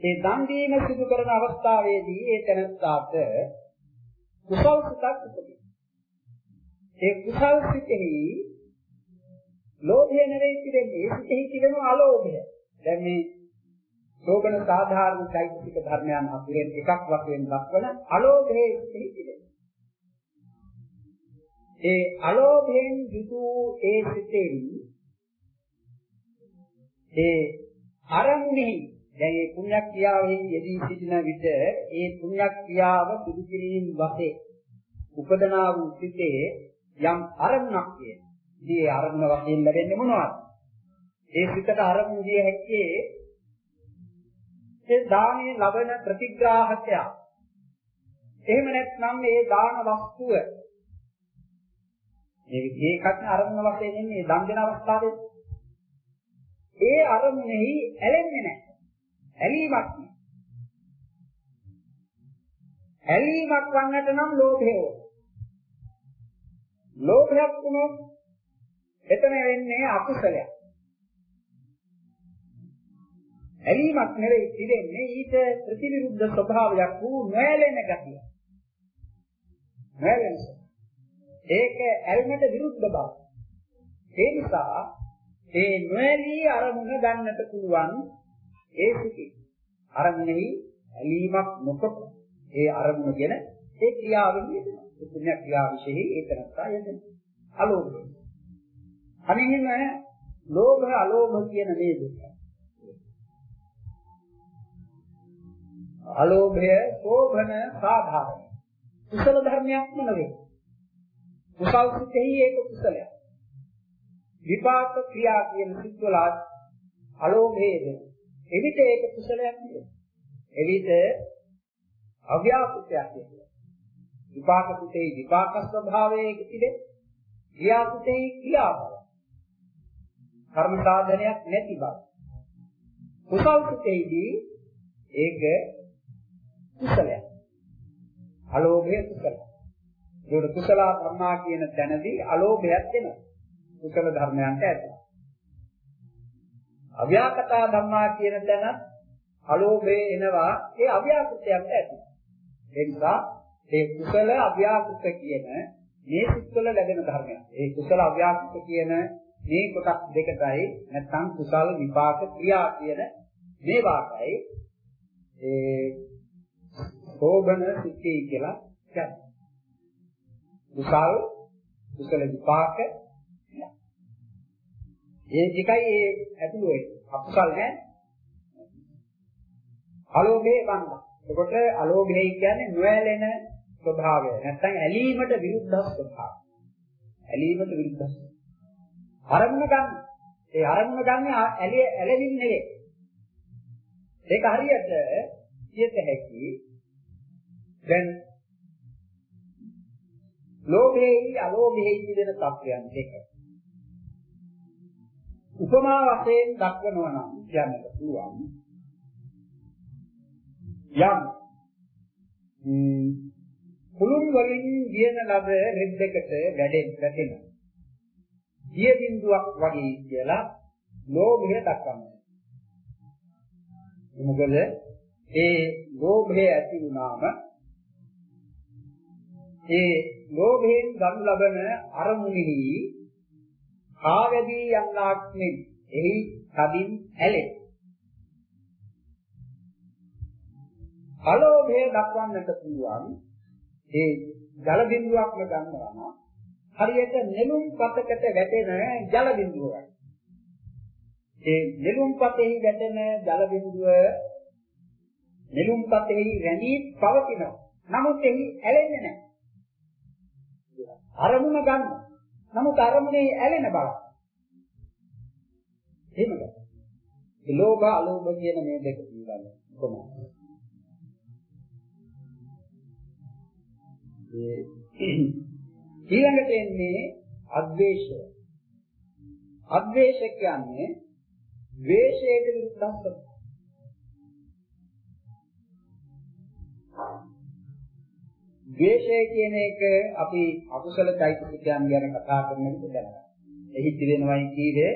ඒ දන් දීම සිදු කරන අවස්ථාවේදී ඒ තැනත්තාට කුසල් සිතක් උපදී. ඒ කුසල් සිතෙහි ලෝභය නෙවෙයි තිබෙන්නේ. ඒ සිතෙහි තිබෙන අලෝභය. දැන් මේ සෝබන සාධාරණ චෛතසික ධර්මයන් අතුරෙන් එකක් වශයෙන් දක්වන අලෝභයේ සිටිනේ. ඒ අලෝභයෙන් යුතු ඒ සිතෙන් ඒ අරමුණෙහි දැන් මේ පුණ්‍ය ක්‍රියාවෙහි යෙදී සිටින විට ඒ පුණ්‍ය ක්‍රියාව සිදු කිරීම වශයෙන් උපදනා වූ සිතේ යම් අරමුණක් තියෙනවා. ඉතින් ඒ අරමුණ වශයෙන් ලැබෙන්නේ මොනවද? ඒ සිතට අරමුණ දිය හැක්කේ ඒ දානේ ලබන ප්‍රතිග්‍රාහකය. එහෙම නැත්නම් මේ දාන වස්තුව මේ ඒකත් අරමුණ වශයෙන් ඉන්නේ දන් දෙන අවස්ථාවේ ඒ අරමුණෙහි ඇලෙන්නේ නැහැ. ඇලීමක් නෑ. ඇලීමක් වන්නට නම් ලෝභය ඕන. ලෝභයක් වුණොත් එතන වෙන්නේ අකුසලයක්. ඇලීමක් නෙවෙයි තිරෙන්නේ ඊට ප්‍රතිවිරුද්ධ ස්වභාවයක් වූ නොඇලෙන ගතිය. නොඇලෙන. ඒක ඇල්මට විරුද්ධ බව. ඒ නිසා ඒ නොඇලී අරමුණ ගන්නට පුළුවන් ඒ සිටි. අරමුණෙහි ඇලීමක් නොකොට ඒ අරමුණ ගැන ඒ ක්‍රියාවෙන් යෙදෙනවා. ඒ පුණ්‍ය ක්‍රියා විශේෂයි ඒක නැත්තා යෙදෙනවා. අලෝභය. අනිහිම ලෝභ අලෝභ කියන මේ දෙක. අලෝභය සෝභන සාධාරණ. කුසල ධර්මයක්ම නෙවෙයි. කුසල් සිතෙහි ඒක කුසලයක්. විපාක ක්‍රියා කියන සිත්වල අලෝභයේද එවිට ඒක කුසලයක් නෙවෙයි. එවිට අව්‍යාකෘතයක් නෙවෙයි. විපාක සිතේ විපාක ස්වභාවයේ තිබෙන ක්‍රියා සිතේ ක්‍රියාවල. කර්ම සාධනයක් නැති බව. කුසල් සිතේදී ඒක කුසලයක්. අලෝභය කුසලයක්. ඒකට කුසල ධර්මා කියන තැනදී අලෝභයක් එනවා. කුසල ධර්මයන්ට ඇතුළත්. අව්‍යාකතා ධර්මා කියන තැන අලෝභය එනවා ඒ අව්‍යාකෘතයන්ට ඇති. ඒ නිසා ඒ කුසල අව්‍යාකෘත කියන මේ සිත්වල ලැබෙන ධර්මයක්. ඒ කුසල අව්‍යාකෘත කියන මේ කොටස් දෙකටයි නැත්නම් කුසල විපාක ක්‍රියා කියන මේ වාග්යයි ඒ සෝබන සිත්ති කියලා කියන්නේ. කුසල් කුසල විපාක ඒ එකයි ඒ ඇතුළේ අකුසල් නෑ. අලෝභේ වන්ද. එතකොට අලෝභේ කියන්නේ නොඇලෙන ස්වභාවය. නැත්නම් ඇලීමට විරුද්ධ ස්වභාවය. ඇලීමට විරුද්ධ. අරමුණ ගන්න. ඒ අරමුණ ගන්න ඇලෙ ඇලෙමින් නෙවෙයි. ඒක හරියට කියත හැකි දැන් ලෝභයේයි අලෝභයේයි වෙන තත්ත්වයන් දෙක. උපමා වශයෙන් දක්වනවා නම් කියන්නට පුළුවන්. යම් කුළුන් වලින් දියන ලද රෙද්දකට වැඩෙන් වැටෙන. දිය බිඳුවක් වගේ කියලා ලෝභය දක්වනවා. මොකද ඒ ලෝභය ඇති වුණාම ඒ ලෝභයෙන් ගනු ලබන අරමුණෙහි ආවැදී යන්නාක් මෙන් එහි කදින් ඇලේ. අලෝභය දක්වන්නට පුළුවන් ඒ ජල බිඳුවක්ම ගන්නවා නම් හරියට නෙළුම් පතකට වැටෙන ජල බිඳුවක්. ඒ නෙළුම් පතෙහි වැටෙන ජල බිඳුව නෙළුම් පතෙහි රැඳී පවතිනවා. නමුත් එහි ඇලෙන්නේ නැහැ. අරමුණ ගන්න. නමුත් අරමුණේ ඇලෙන බව. එහෙමද? ඒ ලෝභ අලෝභ කියන මේ දෙක පිළිබඳව කොහොමද? ඒ ඊළඟට එන්නේ අද්වේෂය. අද්වේෂ කියන්නේ ද්වේෂයට විරුද්ධව ද්වේෂය කියන එක අපි අකුසල চৈতසිකයන් ගැන කතා කරන විට දැනගන්න. එහි තිබෙනවයි කීවේ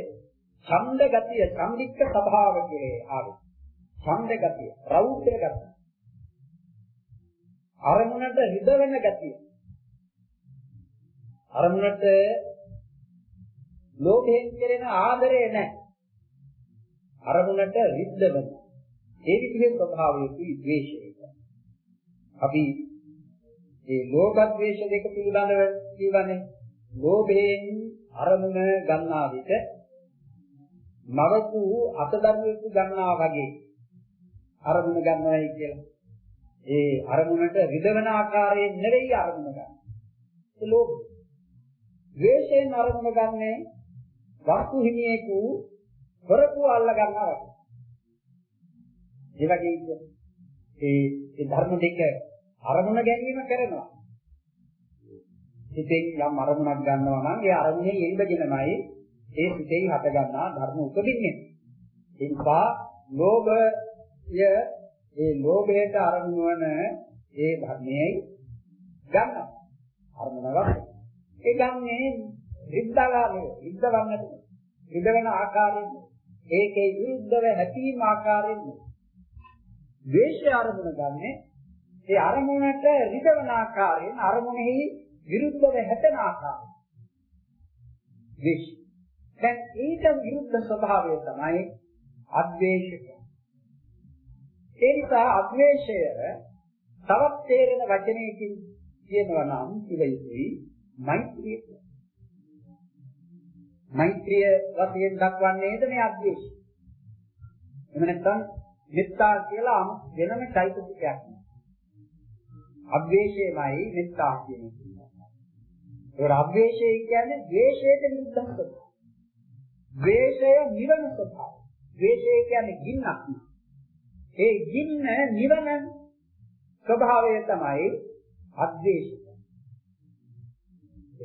ඡන්ද ගතිය, සම්දික්ක ස්වභාව කෙරේ ආවේ. ඡන්ද ගතිය, රෞද්‍ර ගතිය. අරමුණට රිදවෙන ගතිය. අරමුණට ලෝභයෙන් කෙරෙන ආදරය නැහැ. අරමුණට රිද්දවන. ඒ විදිහේ ස්වභාවයකුයි ද්වේෂය. අපි මේ ලෝභ ද්වේෂ දෙක පිළිබඳව කියවනේ ලෝභයෙන් අරමුණ ගන්නා විට නවකු අතදරුවෙකු ගන්නා වගේ අරමුණ ගන්නවයි කියලා. ඒ අරමුණට රිදවන ආකාරයෙන් නෙවෙයි අරමුණ ගන්න. ඒ ලෝභ. ද්වේෂයෙන් අරමුණ ගන්නේ වස්තු හිමියෙකු හොරකු අල්ල ගන්නවා වගේ. ඒ වගේ ඒ ඒ ධර්ම දෙක අරමුණ ගැනීම කරනවා. සිතෙන් යම් අරමුණක් ගන්නවා නම් ඒ අරමුණේ යෙදගෙනමයි ඒ සිතෙහි හට ගන්නා ධර්ම උපදින්නේ. ඒ නිසා ලෝභය ඒ ලෝභයට අරමුණ වන ඒ ධර්මයයි ගන්නවා. අරමුණවක් ඒ ගන්නේ විද්දාගාමයේ විද්දවන්නට විදවන ආකාරයෙන් ඒකේ විරුද්ධව හැපීම ආකාරයෙන් ද්වේෂය අරමුණ ගන්නේ ඒ අරමුණට රිදවන ආකාරයෙන් අරමුණෙහි විරුද්ධව හැපෙන ආකාරය. ද්වේෂ. දැන් ඊට විරුද්ධ ස්වභාවය තමයි අද්වේෂක. ඒ නිසා අද්වේෂය තවත් තේරෙන වචනයකින් කියනවා නම් කිව යුතුයි මෛත්‍රිය. මෛත්‍රිය වශයෙන් දක්වන්නේද මේ අද්වේෂය. එහෙම නැත්නම් මෙත්තා කියලා වෙනම চৈতසිකයක්. අද්වේෂයමයි මෙත්තා කියන එක. ඒක අද්වේෂය කියන්නේ ද්වේෂයට විරුද්ධ ස්වභාවය. ද්වේෂය නිවන ස්වභාවය. ද්වේෂය කියන්නේ ගින්නක්. ඒ ගින්න නිවන ස්වභාවය තමයි අද්වේෂය.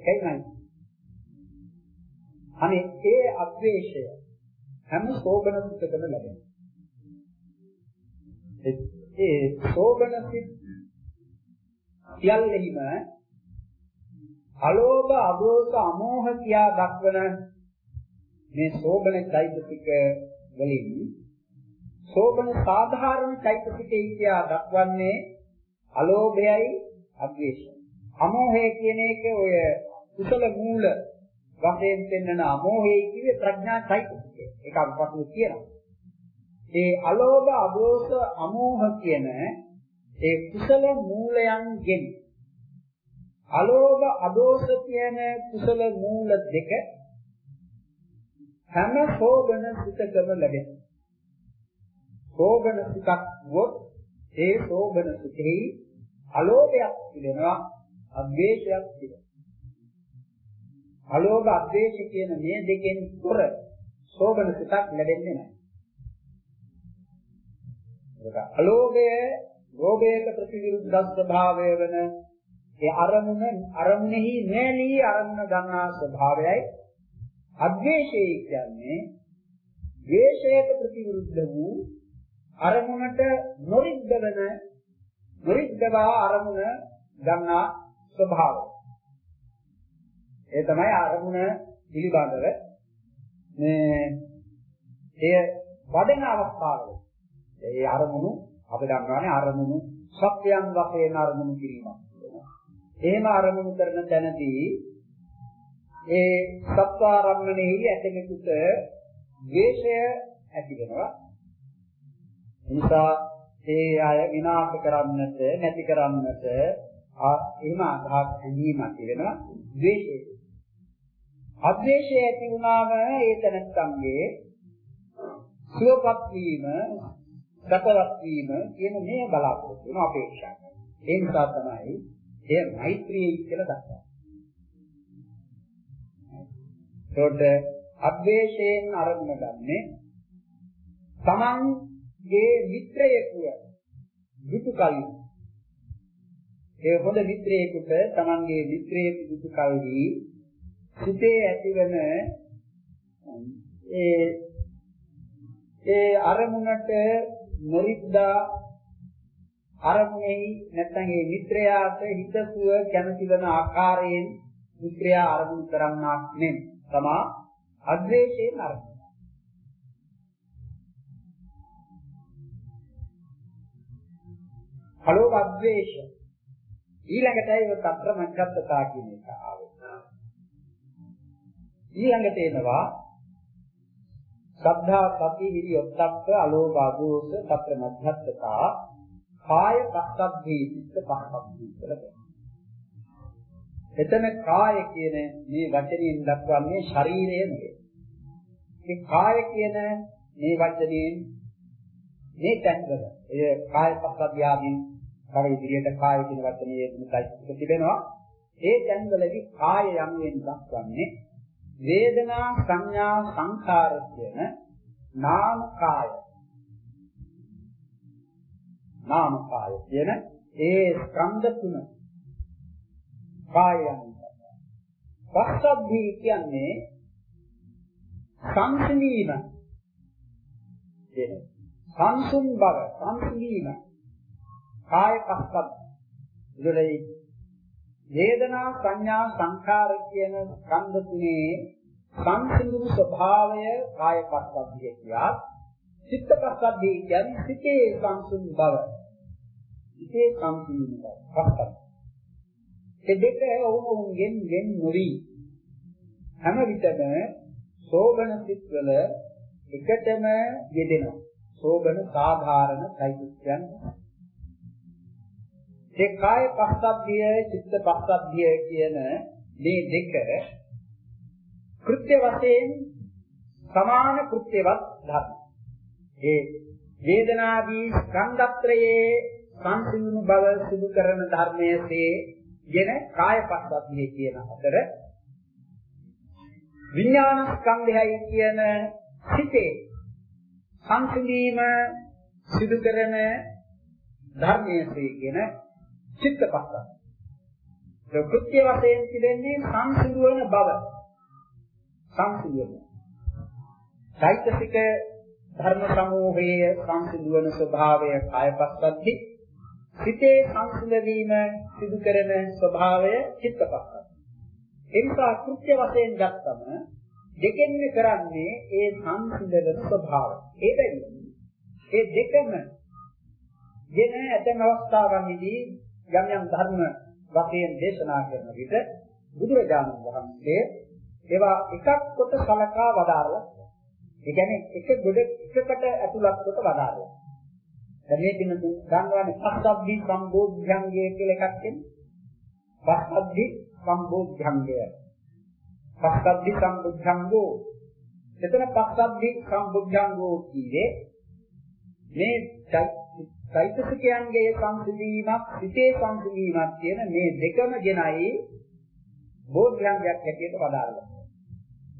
ඒකයි නයි. අනේ ඒ අද්වේෂය හැම සෝබන සිතකම ලැබෙනවා. ඒ සෝබන සිත් සියල්ලෙහිම අලෝභ අදෝස අමෝහ කියා දක්වන මේ සෝබන চৈতසික වලින් සෝබන සාධාරණ චෛතසිකේ කියා දක්වන්නේ අලෝභයයි අද්වේෂයයි. අමෝහය කියන එක ඔය කුසල මූල වශයෙන් පෙන්වන අමෝහය කියේ ප්‍රඥා චෛතසිකය. ඒක අපපසු කියනවා. ඒ අලෝභ, අදෝෂ, අමෝහ කියන ඒ කුසල මූලයන්ගෙන් අලෝභ, අදෝෂ කියන කුසල මූල දෙක හැම සෝබන සිතකම ලැබෙනවා. සෝබන සිතක් වොත් ඒ සෝබන සිතෙහි අලෝභයක් තිබෙනවා, අද්වේෂයක් තිබෙනවා. අලෝභ, අද්වේෂ කියන මේ දෙකෙන් තොර සෝබන සිතක් ලැබෙන්නේ නැහැ. ඒක අලෝභය, ලෝභයක ප්‍රතිවිරුද්ධ ස්වභාවය වෙන ඒ අරමුණ අරමුණෙහි නැලී අරමුණ ගන්නා ස්වභාවයයි අද්වේෂය කියන්නේ ද්වේෂයට ප්‍රතිවිරුද්ධ වූ අරමුණට නොරිද්ද වෙන නොරිද්දවා අරමුණ ගන්නා ස්වභාවය. ඒ තමයි අරමුණ පිළිබඳව මේ එය වඩන අවස්ථාවල ඒ අරමුණු අපි දන්නානේ අරමුණු සත්‍යයන් වශයෙන් අරමුණු කිරීමක්. එහෙම අරමුණු කරන තැනදී ඒ සත්වාරම්මණයෙහි ඇතෙකුට ද්වේෂය ඇති වෙනවා. නිසා ඒ අය විනාශ කරන්නට නැති කරන්නට එහෙම අදහස් ඇඳීමක් ඇති වෙනවා ද්වේෂය. අද්වේෂය ඇති වුණාම ඒ තැනත්තන්ගේ සුවපත් වීම, සපවත් වීම කියන මේ බලාපොරොත්තු වෙන අපේක්ෂා කරනවා. ඒ නිසා තමයි එය මෛත්‍රියයි කියලා දක්වන්නේ. ඒකට අද්වේෂයෙන් අරමුණ ගන්නේ තමන්ගේ මිත්‍රයෙකුව දුතු කල්හි ඒ හොඳ මිත්‍රයෙකුට තමන්ගේ මිත්‍රයෙකු දුතු කල්හි සිතේ ඇතිවන ඒ ඒ අරමුණට නොරිද්දා අරමුණෙහි නැත්නම් ඒ මිත්‍රයාට හිතසුව කැමති වන ආකාරයෙන් මිත්‍රයා අරමුණු කරන්නාක් නෙමෙයි. තමා අද්වේෂයෙන් අරමුණු. කලෝක අද්වේෂ ඊළඟට ඒ තත්‍ර මච්ඡත්තතා කියන එක ආවේ. ඊළඟට එනවා සද්ධා සති විරි ඔත්තප්ප අලෝභ අදෝස තත්‍ර මච්ඡත්තතා කාය පස්සබ්දී චිත්ත පස්සබ්දී කියලා කියනවා. එතන කාය කියන මේ වචනයෙන් දක්වන්නේ ශරීරය නෙවෙයි. මේ කාය කියන මේ වචනයෙන් මේ තැන්වල ඒ කාය පස්සබ්දියාදී කර ඉදිරියට කාය කියන වචනේ මුලයි තිබෙනවා. ඒ තැන්වලදී කාය යම්ෙන් දක්වන්නේ වේදනා සංඥා සංකාර කියන නාම කාය. නාම කාය කියන ඒ ස්කන්ධ තුන. කායයන්. පස්සද්ධි කියන්නේ සංසිඳීම කියන සංසුන් බව සංසිඳීම කාය පස්සද්ධි ඉතින් වේදනා සංඥා සංඛාර කියන ස්කන්ධ තුනේ සංසිඳුණු ස්වභාවය කාය පස්සද්ධිය කියා චිත්ත පස්සද්ධිය කියන්නේ සිතේ සංසුන් බව. සිතේ සංසිඳුණු බව. පස්සද්ධිය. ඒ දෙක ඔවුන්ගෙන් වෙන් නොවි. හැම විටම සෝබන සිත්වල එකටම යෙදෙනවා. සෝබන සාධාරණ සයිත්‍යයන් ඒ කාය පස්සද්ධිය චිත්ත පස්සද්ධිය කියන මේ දෙක කෘත්‍ය වශයෙන් සමාන කෘත්‍යවත් ධර්ම. ඒ වේදනාදී ස්කන්ධත්‍රයේ සංසිඳුණු බව සිදු කරන ධර්මයේසේ ගෙන කාය පස්සද්ධිය කියන අතර විඥාන ස්කන්ධයයි කියන සිතේ සංසිඳීම සිදු කරන ධර්මයේසේ කියන චිත්ත පස්සද්ධිය. ප්‍රකෘති වශයෙන් තිබෙන්නේ සංසිඳුවන බව. සංසිඳුවන. චෛතසික ධර්ම සමූහයේ සංසිඳුවන ස්වභාවය කායපස්සද්ධි සිතේ සංසිඳ වීම සිදු කරන ස්වභාවය චිත්තපස්සද්ධි. එනිසා කෘත්‍ය වශයෙන් ගත්තම දෙකෙන්ම කරන්නේ ඒ සංසිඳන ස්වභාවය. ඒ බැවින් ඒ දෙකම ගෙන ඇතැම් අවස්ථාවන්දී යම් යම් ධර්ම වශයෙන් දේශනා කරන විට බුදුරජාණන් වහන්සේ ඒවා එකක් කොට සලකා වදාරලා ඒ කියන්නේ එක ගොඩ එකකට ඇතුළත් කොට වදාරලා දැන් මේ දින ගන්නවානේ පස්සබ්බි සම්බෝධ්‍යංගය කියලා එකක් තියෙනවා. පස්සබ්බි සම්බෝධ්‍යංගය. පස්සබ්බි සම්බුද්ධංගෝ එතන පස්සබ්බි සම්බුද්ධංගෝ කියන්නේ මේ චෛතසිකයන්ගේ සංසිඳීමක් සිතේ සංසිඳීමක් කියන මේ දෙකම ගෙනයි බෝධ්‍යංගයක් හැටියට වදාරලා.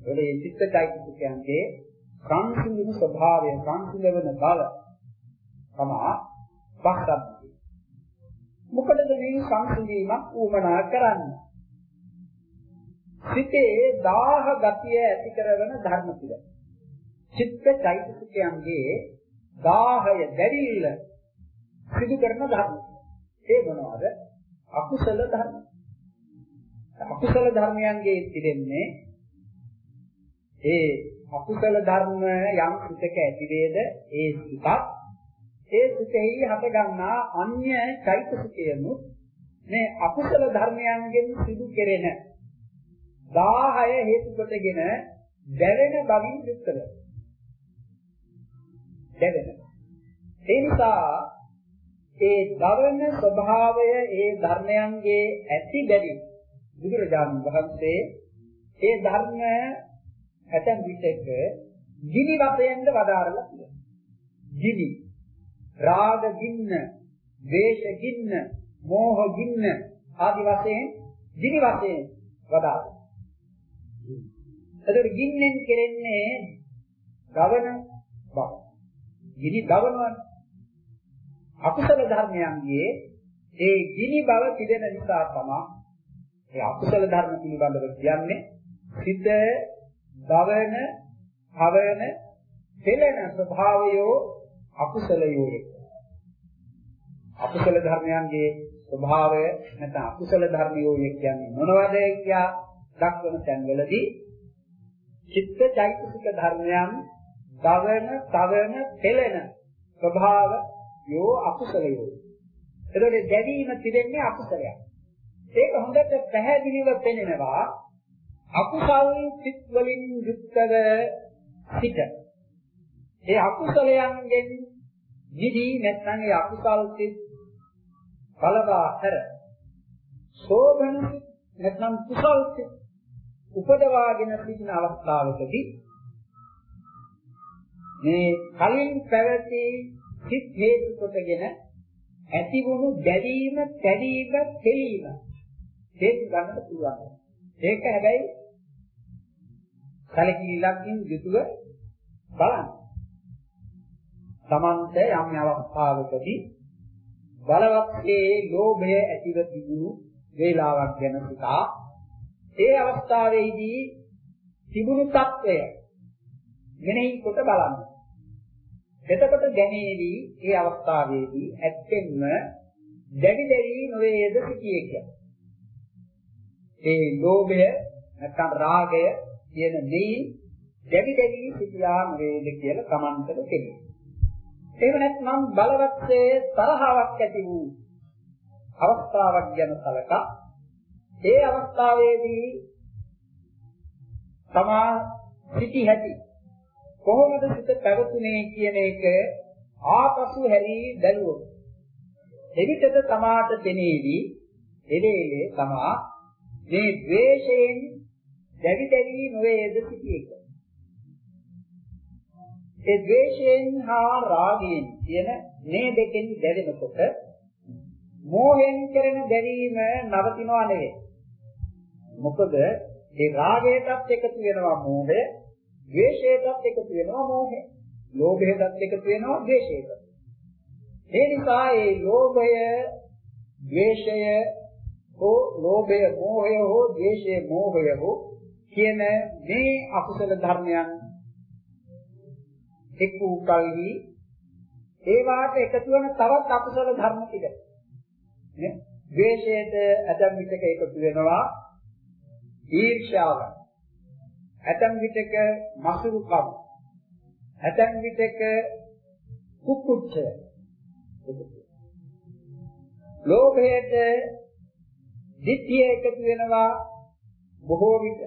ඒකේ චිත්ත චෛතසිකයන්ගේ සංසිඳන ස්වභාවය සංසිඳවන බව තමයි පස්සබ්බි. මොකටද මේ සංසිඳීමක් උමනා කරන්නේ? සිතේ දාහ ගතිය ඇති කරන ධර්ම ටික. චිත්ත චෛතසිකයන්ගේ දාහය දැරීල සිදු කරන ධර්ම. ඒ මොනවාද? අකුසල ධර්ම. අකුසල ධර්මයන්ගේ තිරෙන්නේ ඒ අකුසල ධර්ම යම් සිතක ඇති වේද ඒ සිතක් ඒ සිතෙහි හට ගන්නා අන්‍ය චෛතසිකයනු මේ අකුසල ධර්මයන්ගෙන් සිදු කෙරෙන 10 හේතු කොටගෙන දැවෙන බවින් යුක්තද දැවෙන ඒ නිසා ඒ දවන ස්වභාවය ඒ ධර්මයන්ගේ ඇති බැරි බුදුරජාණන් වහන්සේ ඒ ධර්ම ඇතන් විටක ගිනි වශයෙන්ද වදාරලා තියෙනවා. ගිනි රාග ගින්න, ද්වේෂ ගින්න, මෝහ ගින්න ආදි වශයෙන් ගිනි වශයෙන් වදාරනවා. එතකොට ගින්නෙන් කෙරෙන්නේ ගවන බව. ගිනි දවනවනේ. අකුසල ධර්මයන්ගේ ඒ ගිනි බව පිළිදෙන නිසා තමයි ඒ අකුසල ධර්ම පිළිබඳව කියන්නේ සිත දවන, හවන, පෙළෙන ස්වභාවයෝ අකුසලයෝ අකුසල ධර්මයන්ගේ ස්වභාවය නැත්නම් අකුසල ධර්මියෝ කියන්නේ මොනවද කියා දක්වන තැන්වලදී චිත්ත චෛතසික ධර්මයන් දවන, තවන, පෙළෙන ස්වභාව යෝ අකුසලයෝ. එතකොට දැවීම තිබෙන්නේ අකුසලයක්. ඒක හොඳට පැහැදිලිව පෙනෙනවා අකුසල් සිත් වලින් යුක්තව සිට. ඒ අකුසලයන්ගෙන් නිදී නැත්නම් ඒ අකුසල් සිත් බලවා හැර සෝභන නැත්නම් කුසල් සිත් උපදවාගෙන සිටින අවස්ථාවකදී මේ කලින් පැවති සිත් හේතු කොටගෙන ඇතිවුණු දැවීම, පැවීම, තෙලීම හේතු ගන්නට පුළුවන්. ඒක හැබැයි කලකිරීලකින් යුතුව බලන්න. තමන්ට යම් අවස්ථාවකදී බලවත් ඒ ලෝභය ඇතිව තිබුණු වේලාවක් ගැන සිතා ඒ අවස්ථාවේදී තිබුණු తත්වය මෙනෙහි කොට බලන්න. එතකොට දැනේවි මේ අවස්ථාවේදී ඇත්තෙන්ම දැඩි දැඩි නොවේද සිටියේ කියලා. ඒ ලෝභය නැත්නම් රාගය කියන මේ දැඩි දැඩි සිටියා නොවේද කියලා Tamanටද කෙරේ. එහෙම නැත්නම් බලවත්සේ තරහාවක් ඇති වූ අවස්ථාවක් ගැන සලකා ඒ අවස්ථාවේදී තමා සිටි හැටි කොහොමද සිත පැවතුනේ කියන එක ආපසු හැරී බැලුවොත් එවිටද තමාට දෙනේවි එලෙලේ තමා මේ ද්වේෂයෙන් දැවි දැවි නොවේද සිටියේක ඒ ද්වේෂයෙන් හා රාගයෙන් කියන මේ දෙකෙන් දැවෙනකොට මෝහෙන් කරන දැවීම නවතිනවා නෙවෙයි මොකද ඒ රාගයටත් එකතු වෙනවා මෝහය ද්වේෂයටත් එකතු වෙනවා මෝහය. ලෝභයටත් එකතු වෙනවා ද්වේෂයට. ඒ නිසා ඒ ලෝභය, ද්වේෂය හෝ ලෝභය, මෝහය හෝ ද්වේෂය, මෝහය හෝ කියන මේ අකුසල ධර්මයන් එක් වූ කල්හි ඒ වාට එකතු වෙන තවත් අකුසල ධර්ම ටික නේ ද්වේෂයට ඇතම් විටක එකතු වෙනවා ඊර්ෂ්‍යාව ඇතම් විටක මසුරුකම ඇතම් විටක කුක්කුච්චය ලෝභයට ditthිය එකතු වෙනවා බොහෝ විට.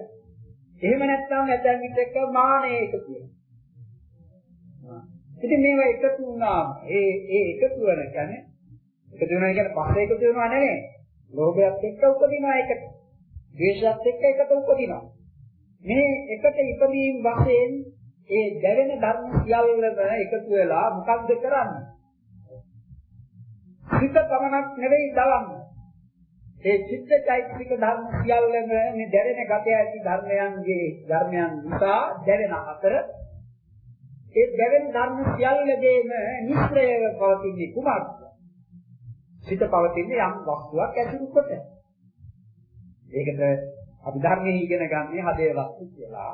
එහෙම නැත්නම් ඇතැම් විටක මානෙ එකතු වෙනවා. ඉතින් මේවා එකතු වුණාම ඒ ඒ එකතු වෙන කියන්නේ එකතු වෙනවා කියන්නේ පස්සේ එකතු වෙනවා නෙවෙයි. ලෝභයත් එක්ක උපදිනවා එකට. ද්වේෂයත් එක්ක එකට උපදිනවා. මේ එකට ඉපදීම් වශයෙන් ඒ දැවෙන ධර්ම සියල්ලම එකතු වෙලා මොකක්ද කරන්නේ? හිත පමණක් නෙවෙයි දවන්නේ. ඒ චිත්තචෛතසික ධර්ම සියල්ලම මේ දැවෙන ගත ඇති ධර්මයන්ගේ ධර්මයන් නිසා දැවෙන අතර ඒ දැවෙන ධර්ම සියල්ලගේම නිස්සයව පවතින්නේ කුමක්ද? සිත පවතින්නේ යම් වස්තුවක් ඇතුළු කොට. ඒකට අපි ධර්මයේ ඉගෙන ගන්නේ හදේ වස්තු කියලා.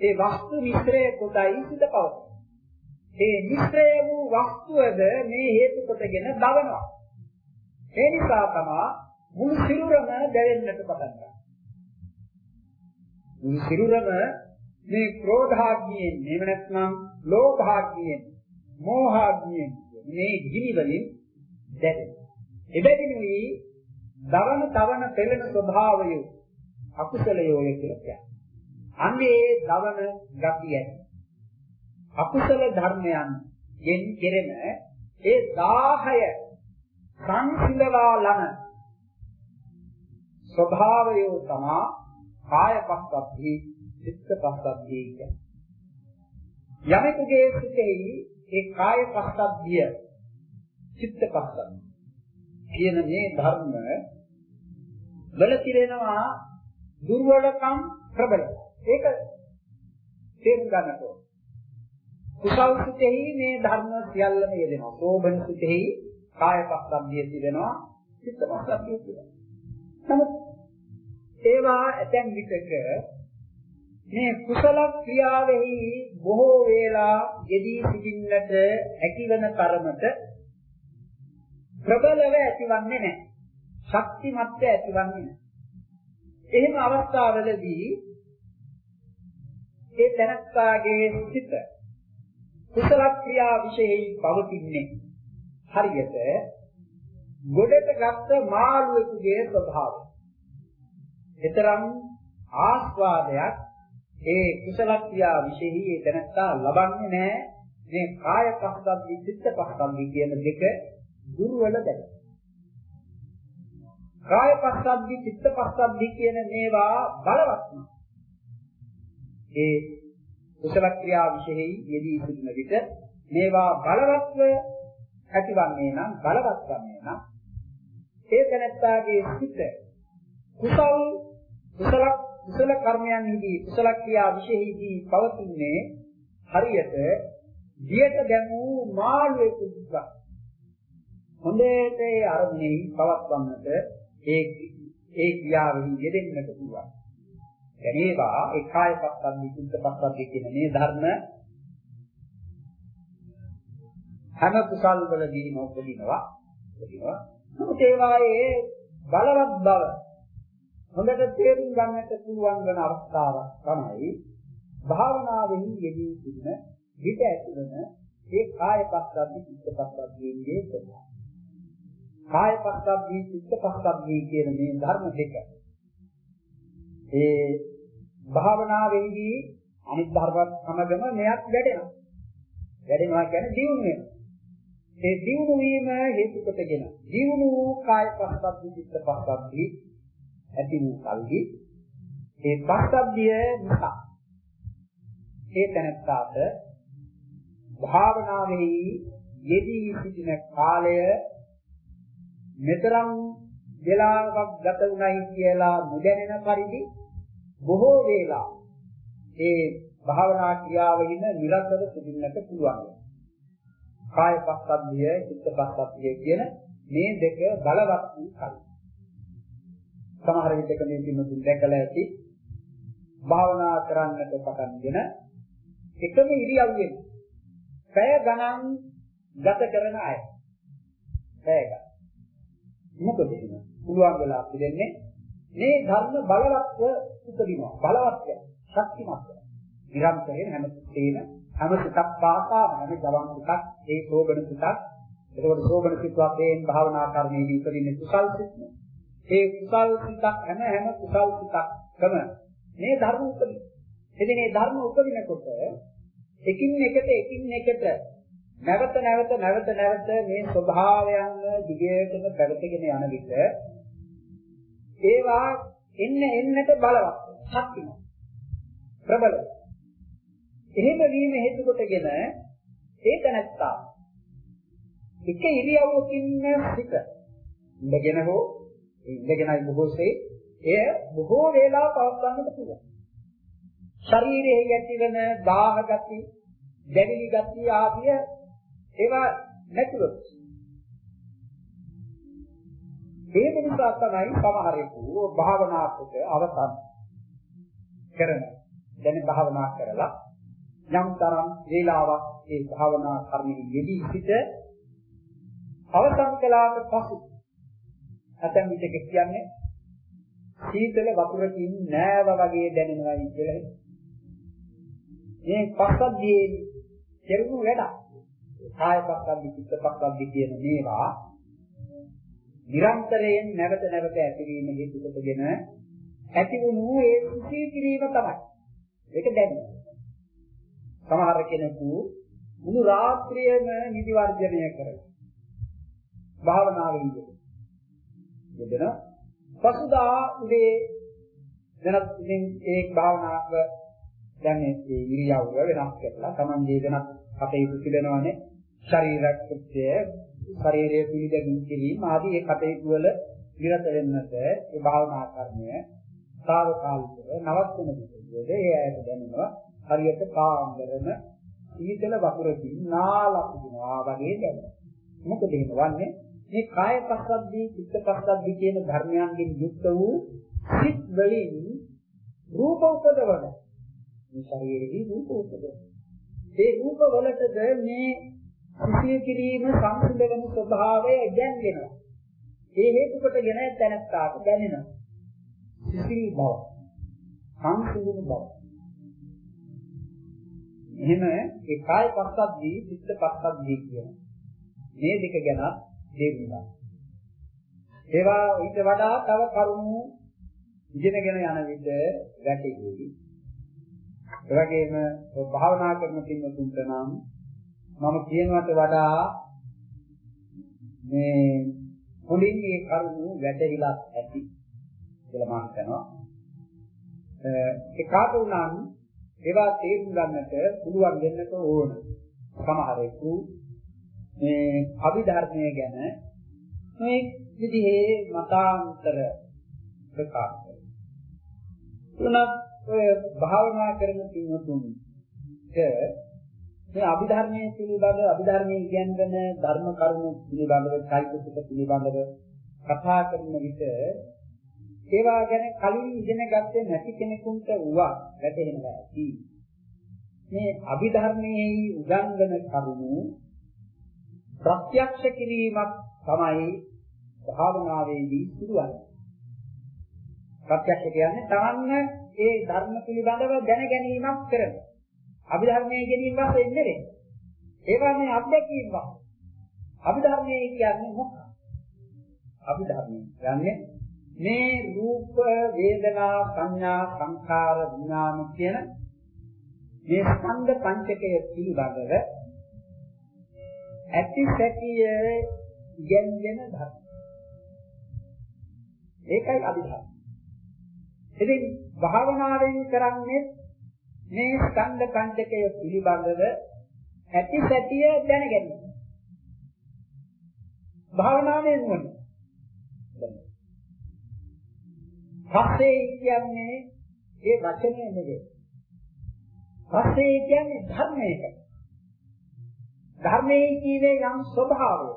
ඒ වස්තු මිශ්‍රය කොටයි සිත පවතින. ඒ මිශ්‍රය වූ වස්තුවද මේ හේතු කොටගෙන දවනවා. ඒ නිසා තමයි මුළු සිරුරම දැවෙන්නට පටන් ගන්නවා. මුළු සිරුරම මේ ක්‍රෝධාග්නියෙන් එහෙම නැත්නම් ලෝභාග්නියෙන් මෝහාග්නියෙන් මේ ගිනි වලින් දැවෙනවා. එබැවිනුයි දවන තවන පෙළෙන ස්වභාවය අකුසලයෝය කියලා කියන්නේ. අන්නේ දවන ගතිය අකුසල ධර්මයන් යෙන් කෙරෙන ඒ 10 සංසිඳවා ලන ස්වභාවය තමයි කාය පස්සද්ධි චිත්ත පස්සද්ධි කියන්නේ. යමෙකුගේ සිතෙහි ඒ කාය පස්සද්ධිය චිත්ත පස්සද්ධිය කියන මේ ධර්ම වල තිරෙනවා දුර්වලකම් ප්‍රබල. ඒක තේරුම් ගන්නට ඕන. කුසල් සිතෙහි මේ ධර්ම සියල්ලම යෙදෙනවා. සෝබන සිතෙහි කාය පස්සද්ධිය තිබෙනවා, චිත්ත පස්සද්ධිය තිබෙනවා. නමුත් ඒවා ඇතැම් විටක මේ කුසල ක්‍රියාවෙහි බොහෝ වේලා යෙදී සිටින්නට හැකිවන තරමට ප්‍රබලව ඇතිවන්නේ නැහැ. ශක්තිමත්ව ඇතිවන්නේ නැහැ. එහෙම අවස්ථාවලදී ඒ තනත්තාගේ සිත කුසල ක්‍රියා විශේෂයි පවතින්නේ හරියට ගොඩට ගත්ත මාළුවෙකුගේ ස්වභාවය. ඊතරම් ආස්වාදයක් ඒ කුසල ක්‍රියා විශේෂයි දැනත්තා ලබන්නේ නැහැ. මේ කාය පස්සද්ධි චිත්ත පස්සද්ධි කියන දෙක දුර්වල දැක. කාය පස්සද්ධි චිත්ත පස්සද්ධි කියන මේවා බලවත් ඒ කුසල ක්‍රියා විශේෂයි යෙදී සිටින විට මේවා බලවත්ව ඇතිවන්නේ නම් බලවත් වන්නේ නම් ඒ තැනැත්තාගේ සිත කුසල් කුසල කුසල කර්මයන්හිදී කුසල ක්‍රියා විශේෂෙහිදී පවතින්නේ හරියට දියට දැමූ මාළුවෙකු දුක්ඛ හොඳට ඒ අරමුණෙහි පවත්වන්නට ඒ ඒ ක්‍රියාවෙහි යෙදෙන්නට පුළුවන්. දැන් ඒවා ඒ කාය පස්සද්ධි චිත්ත පස්සද්ධි කියන මේ ධර්ම හැම කුසල් වලදීම උපදිනවා. උපදිනවා. නමුත් ඒවායේ බලවත් බව හොඳට තේරුම් ගන්නට පුළුවන් වන අවස්ථාවක් තමයි භාවනාවෙහි යෙදී සිටින විට ඇතිවන ඒ කාය පස්සද්ධි චිත්ත පස්සද්ධියේ ස්වභාවය කාය පස්සද්ධි චිත්ත පස්සද්ධි කියන මේ ධර්ම දෙක. ඒ භාවනාවේදී අනිත් ධර්මවත් සමගම මෙයක් වැඩෙනවා. වැඩෙනවා කියන්නේ දියුණු වෙනවා ඒ දියුණු වීම හේතු කොටගෙන දියුණු වූ කාය පස්සද්ධි චිත්ත පස්සද්ධි ඇති වූ කල්හි ඒ පස්සද්ධිය නිසා ඒ තැනත්තාට භාවනාවෙහි යෙදී සිටින කාලය මෙතරම් වේලාවක් ගත වුණයි කියලා නොදැනෙන පරිදි බොහෝ වේලා ඒ භාවනා ක්‍රියාවලින් නිරතව සිටින්නට පුළුවන්. කාය පස්සද්ධිය, චිත්ත පස්සද්ධිය කියන මේ දෙක බලවත් වූ කල. සමහර විටක මේ පින්නතුන් දැකලා ඇති භාවනා කරන්නට පටන්ගෙන එකම ඉරියව්වෙන් පැය ගණන් ගත කරන අය. පැය ගණන්. මොකද එහෙම? පුළුවන් වෙලා පිළිෙන්නේ මේ ධර්ම බලවත්ව උපදිනවා. බලවත්ය, ශක්තිමත්ය. නිරන්තරයෙන් හැම තේන හැම සිතක් පාසා හැම ජවන් සිතක් ඒ සෝබන සිතක් එතකොට සෝබන සිත් වශයෙන් භාවනා කර්මයේදී උපදින කුසල් සිත් ඒ කුසල් සිතක් හැම හැම කුසල් සිතක්ම මේ ධර්ම උපදින. ඉතින් මේ ධර්ම උපදිනකොට එකින් එකට එකින් එකට නැවත නැවත නැවත නැවත මේ ස්වභාවයන් දිගටම පැවතගෙන යන විට ඒවා එන්න එන්නට බලවත් ශක්තිමත් ප්‍රබල. එහෙම වීම හේතු කොටගෙන ඒක නැත්තා එක ඉරියව්වකින් සිට ඉඳගෙන හෝ ඉඳගෙනයි බොහෝසේ එය බොහෝ වේලා පවත්වන්නට පුළුවන්. ශරීරයේ ඇතිවන දාහ ගති දැවිලි ගති ආදිය ඒවා නැතිවෙත් ඒ නිසා තමයි සමහරෙකු භාවනාත්මක අවසන් කරන දැන් භාවනා කරලා යම් තරම් වේලාවක් ඒ භාවනා කර්මයේ යෙදී සිට අවසන් කළාට පසු අතම් විදක කියන්නේ සීතල වතුරකින් නෑව වගේ දැනෙනවායි කියලා. මේ පස්සද්ධියේ කෙරුණු වැඩක්. කාය පස්සද්ධි, චිත්ත පස්සද්ධි කියන මේවා නිරන්තරයෙන් නැවත නැවත ඇතිවීම හේතු කොටගෙන ඇති වුණු ඒ සුසී කිරීම තමයි. ඒක දැනෙනවා. සමහර කෙනෙකු මුළු රාත්‍රියම නිදි වර්ජනය කරනවා. භාවනාවෙන් යෙදෙන පසුදා උදේ වෙනත් ඉතින් ඒ භාවනාව දැන් මේ ඉරියව්ව වෙනස් කරලා තමන්ගේ වෙනත් කටයුතු පිළිනවනේ ශරීරකත්වය ශරීරයේ පිළිදැගීම් කිරීම ආදී ඒ කටයුතු වල නිරත වෙන්නට ඒ භාවනා කර්මය සාවකාලිකව නවත්වන විදිහට ඒ ඇයට දැනෙනවා. හරියට කාන්දරම සීතල වතුරකින් නාලකුනවා වගේ දැනෙනවා. මොකද එහෙම වන්නේ? මේ කාය පස්සද්ධි චිත්ත පස්සද්ධි කියන ධර්මයන්ගෙන් යුක්ත වූ සිත් වලින් රූප උපදවන. මේ ශරීරයේ රූප උපදවන. ඒ රූප වලටද මේ සිසිල් කිරීම සංසිඳන ස්වභාවය ගැන්වෙනවා ඒ හේතු කොටගෙන තැනස්කාට දැනෙනවා සිසිල් බව සංසිඳන බව එහෙම ඒ කාය පස්සද්ධි චිත්ත පස්සද්ධි කියන මේ දෙක ගැන තේරුණා. ඒවා ඊට වඩා තව කරුණු ඉගෙනගෙන යන විට වැටෙන්නේ. ඒ වගේම භාවනා කරන පින්වතුන්ට නම් මම කියනවට වඩා මේ මුලින් මේ කරුණු වැටහිලා ඇති කියලා මම හිතනවා. ඒ කාට උනන් ඒවා තේරුම් ගන්නට පුළුවන් වෙන්නට ඕන. සමහරෙකු මේ අභිධර්මය ගැන මේ විදිහේ මතාන්තර ප්‍රකාශ කරනවා. ඔය භාවනා කරන පින්වතුන්ට මේ අභිධර්මයේ පිළිබඳ අභිධර්මයේ ඉගෙනගෙන ධර්ම කරුණු පිළිබඳව චෛතසික පිළිබඳව කතා කරන විට ඒවා ගැන කලින් ඉගෙන ගත්තේ නැති කෙනෙකුට වුණා වැටහෙනවා ඇති. මේ අභිධර්මයේ උගන්වන කරුණු ප්‍රත්‍යක්ෂ කිරීමක් තමයි භාවනාවේදී සිදුවන්නේ. ප්‍රත්‍යක්ෂ කියන්නේ තමන්න ඒ ධර්ම පිළිබඳව දැන ගැනීමක් කරන. අභිධර්මයේ ගැනීම වශයෙන් නෙවෙයි. ඒවා මේ අත්දැකීම් වශයෙන්. අභිධර්මයේ කියන්නේ මොකක්ද? අභිධර්මයේ කියන්නේ මේ රූප වේදනා සංඥා සංඛාර විඥාන කියන මේ ස්කන්ධ පංචකය පිළිබඳව ඇති සැකිය ඉගෙනගෙන ධර්ම. ඒකයි අභිධර්ම. ඉතින් භාවනාවෙන් කරන්නේ මේ ස්කන්ධ පංචකය පිළිබඳව ඇති සැටිය දැන ගැනීම. භාවනාවෙන් නුවණ. පස්සේ කියන්නේ ඒ වචනේ නෙවෙයි. පස්සේ කියන්නේ ධර්මයක. ධර්මයේ කියන්නේ යම් ස්වභාවය.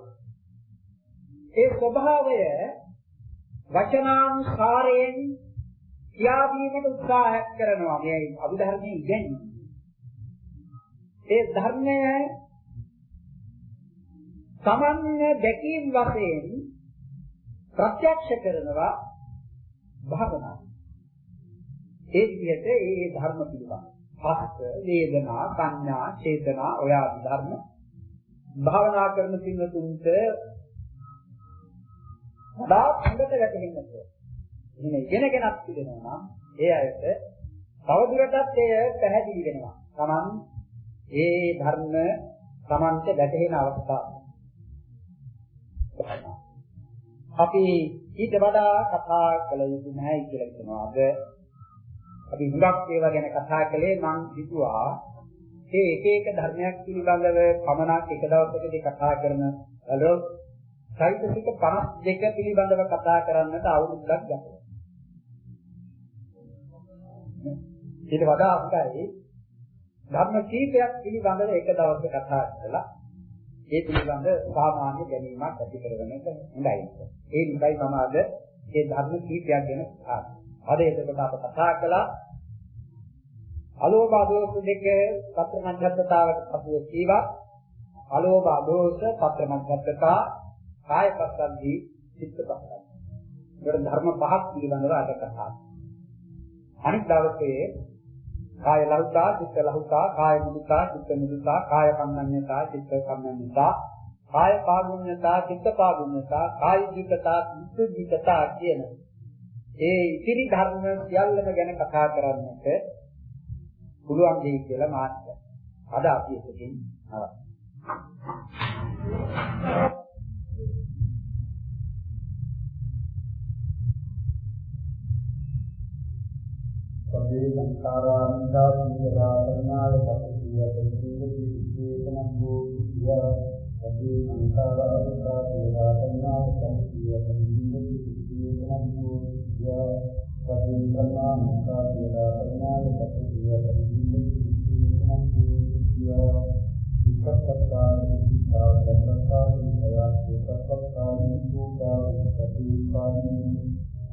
ඒ ස්වභාවය වචනානුසාරයෙන් කියාදීමට උත්සාහයක් කරනවා මේ අභිධර්මයේ ඉගෙනීම. ඒ ධර්මය සමන්‍ය දැකීම් වශයෙන් ප්‍රත්‍යක්ෂ කරනවා භාවනාව. ඒ විදිහට ඒ ධර්ම පිළිබඳ පස්ස, වේදනා, සංඥා, චේතනා ඔය ආදී ධර්ම භාවනා කරන පින්වතුන්ට වඩා හොඳට වැටහෙන්න ඕනේ. එහෙනම් ඉගෙනගෙනත් පිළිනවා නම් ඒ අයට තවදුරටත් එය පැහැදිලි වෙනවා. Taman ඒ ධර්ම Tamanට වැටහෙන අවස්ථාව. අපි ඊට වඩා කතා කළ යුතු නැහැ කියලා කියනවා. අද අපි හුඟක් ඒවා ගැන කතා කළේ මං හිතුවා මේ එක එක ධර්මයක් පිළිබඳව පමණක් එක දවසකදී කතා කරන වල චෛතසික 52 පිළිබඳව කතා කරන්නට අවුරුද්දක් ගත ඊට වඩා අපිටයි ධර්ම කීපයක් පිළිබඳව එක දවසක කතා කරලා ඒ පිළිබඳ සාමාන්‍ය දැනීමක් ඇති කරගන්න එක හොඳයි. ඒ නිසායි මම අද මේ ධර්ම කීපයක් ගැන කතා අද එතකොට අප කතා කළා අලෝභ අදෝස දෙක පත්‍ර මධ්‍යස්ථතාවට පසුව කීවා අලෝභ අදෝස පත්‍ර මධ්‍යස්ථතා කාය පස්සද්ධි චිත්ත පස්සද්ධි. ඒකට ධර්ම පහක් පිළිබඳව අද කතා. අනිත් දවසේ කාය ලෞතා චිත්ත ලෞතා කාය මුදිතා චිත්ත මුදිතා කාය කම්මඤ්ඤතා චිත්ත කම්මඤ්ඤතා කාය පාගුණ්‍යතා චිත්ත පාගුණ්‍යතා කාය විකතා චිත්ත විකතා කියන ඒ ඉතිරි ධර්ම සියල්ලම ගැන කතා කරන්නට පුළුවන් දෙයි කියලා මාත් අද අපි එකකින් නවත්වමු.
සබ්බේ සංඛාරාන්තා සීලාරණාය පටිච්චය පරිදේවති විශේෂණං වූ විද්‍යා සබ්බේ සංඛාරාන්තා සීලාරණාය පටිච්චය පරිදේවති විශේෂණං වූ විද්‍යා සබ්බේ සංඛාරාන්තා සීලාරණාය පටිච්චය පරිදේවති විශේෂණං වූ විද්‍යා විපස්සක්කාරී සාධකකාරී ප්‍රයාස විපස්සක්කාරී භූතා සබ්බේ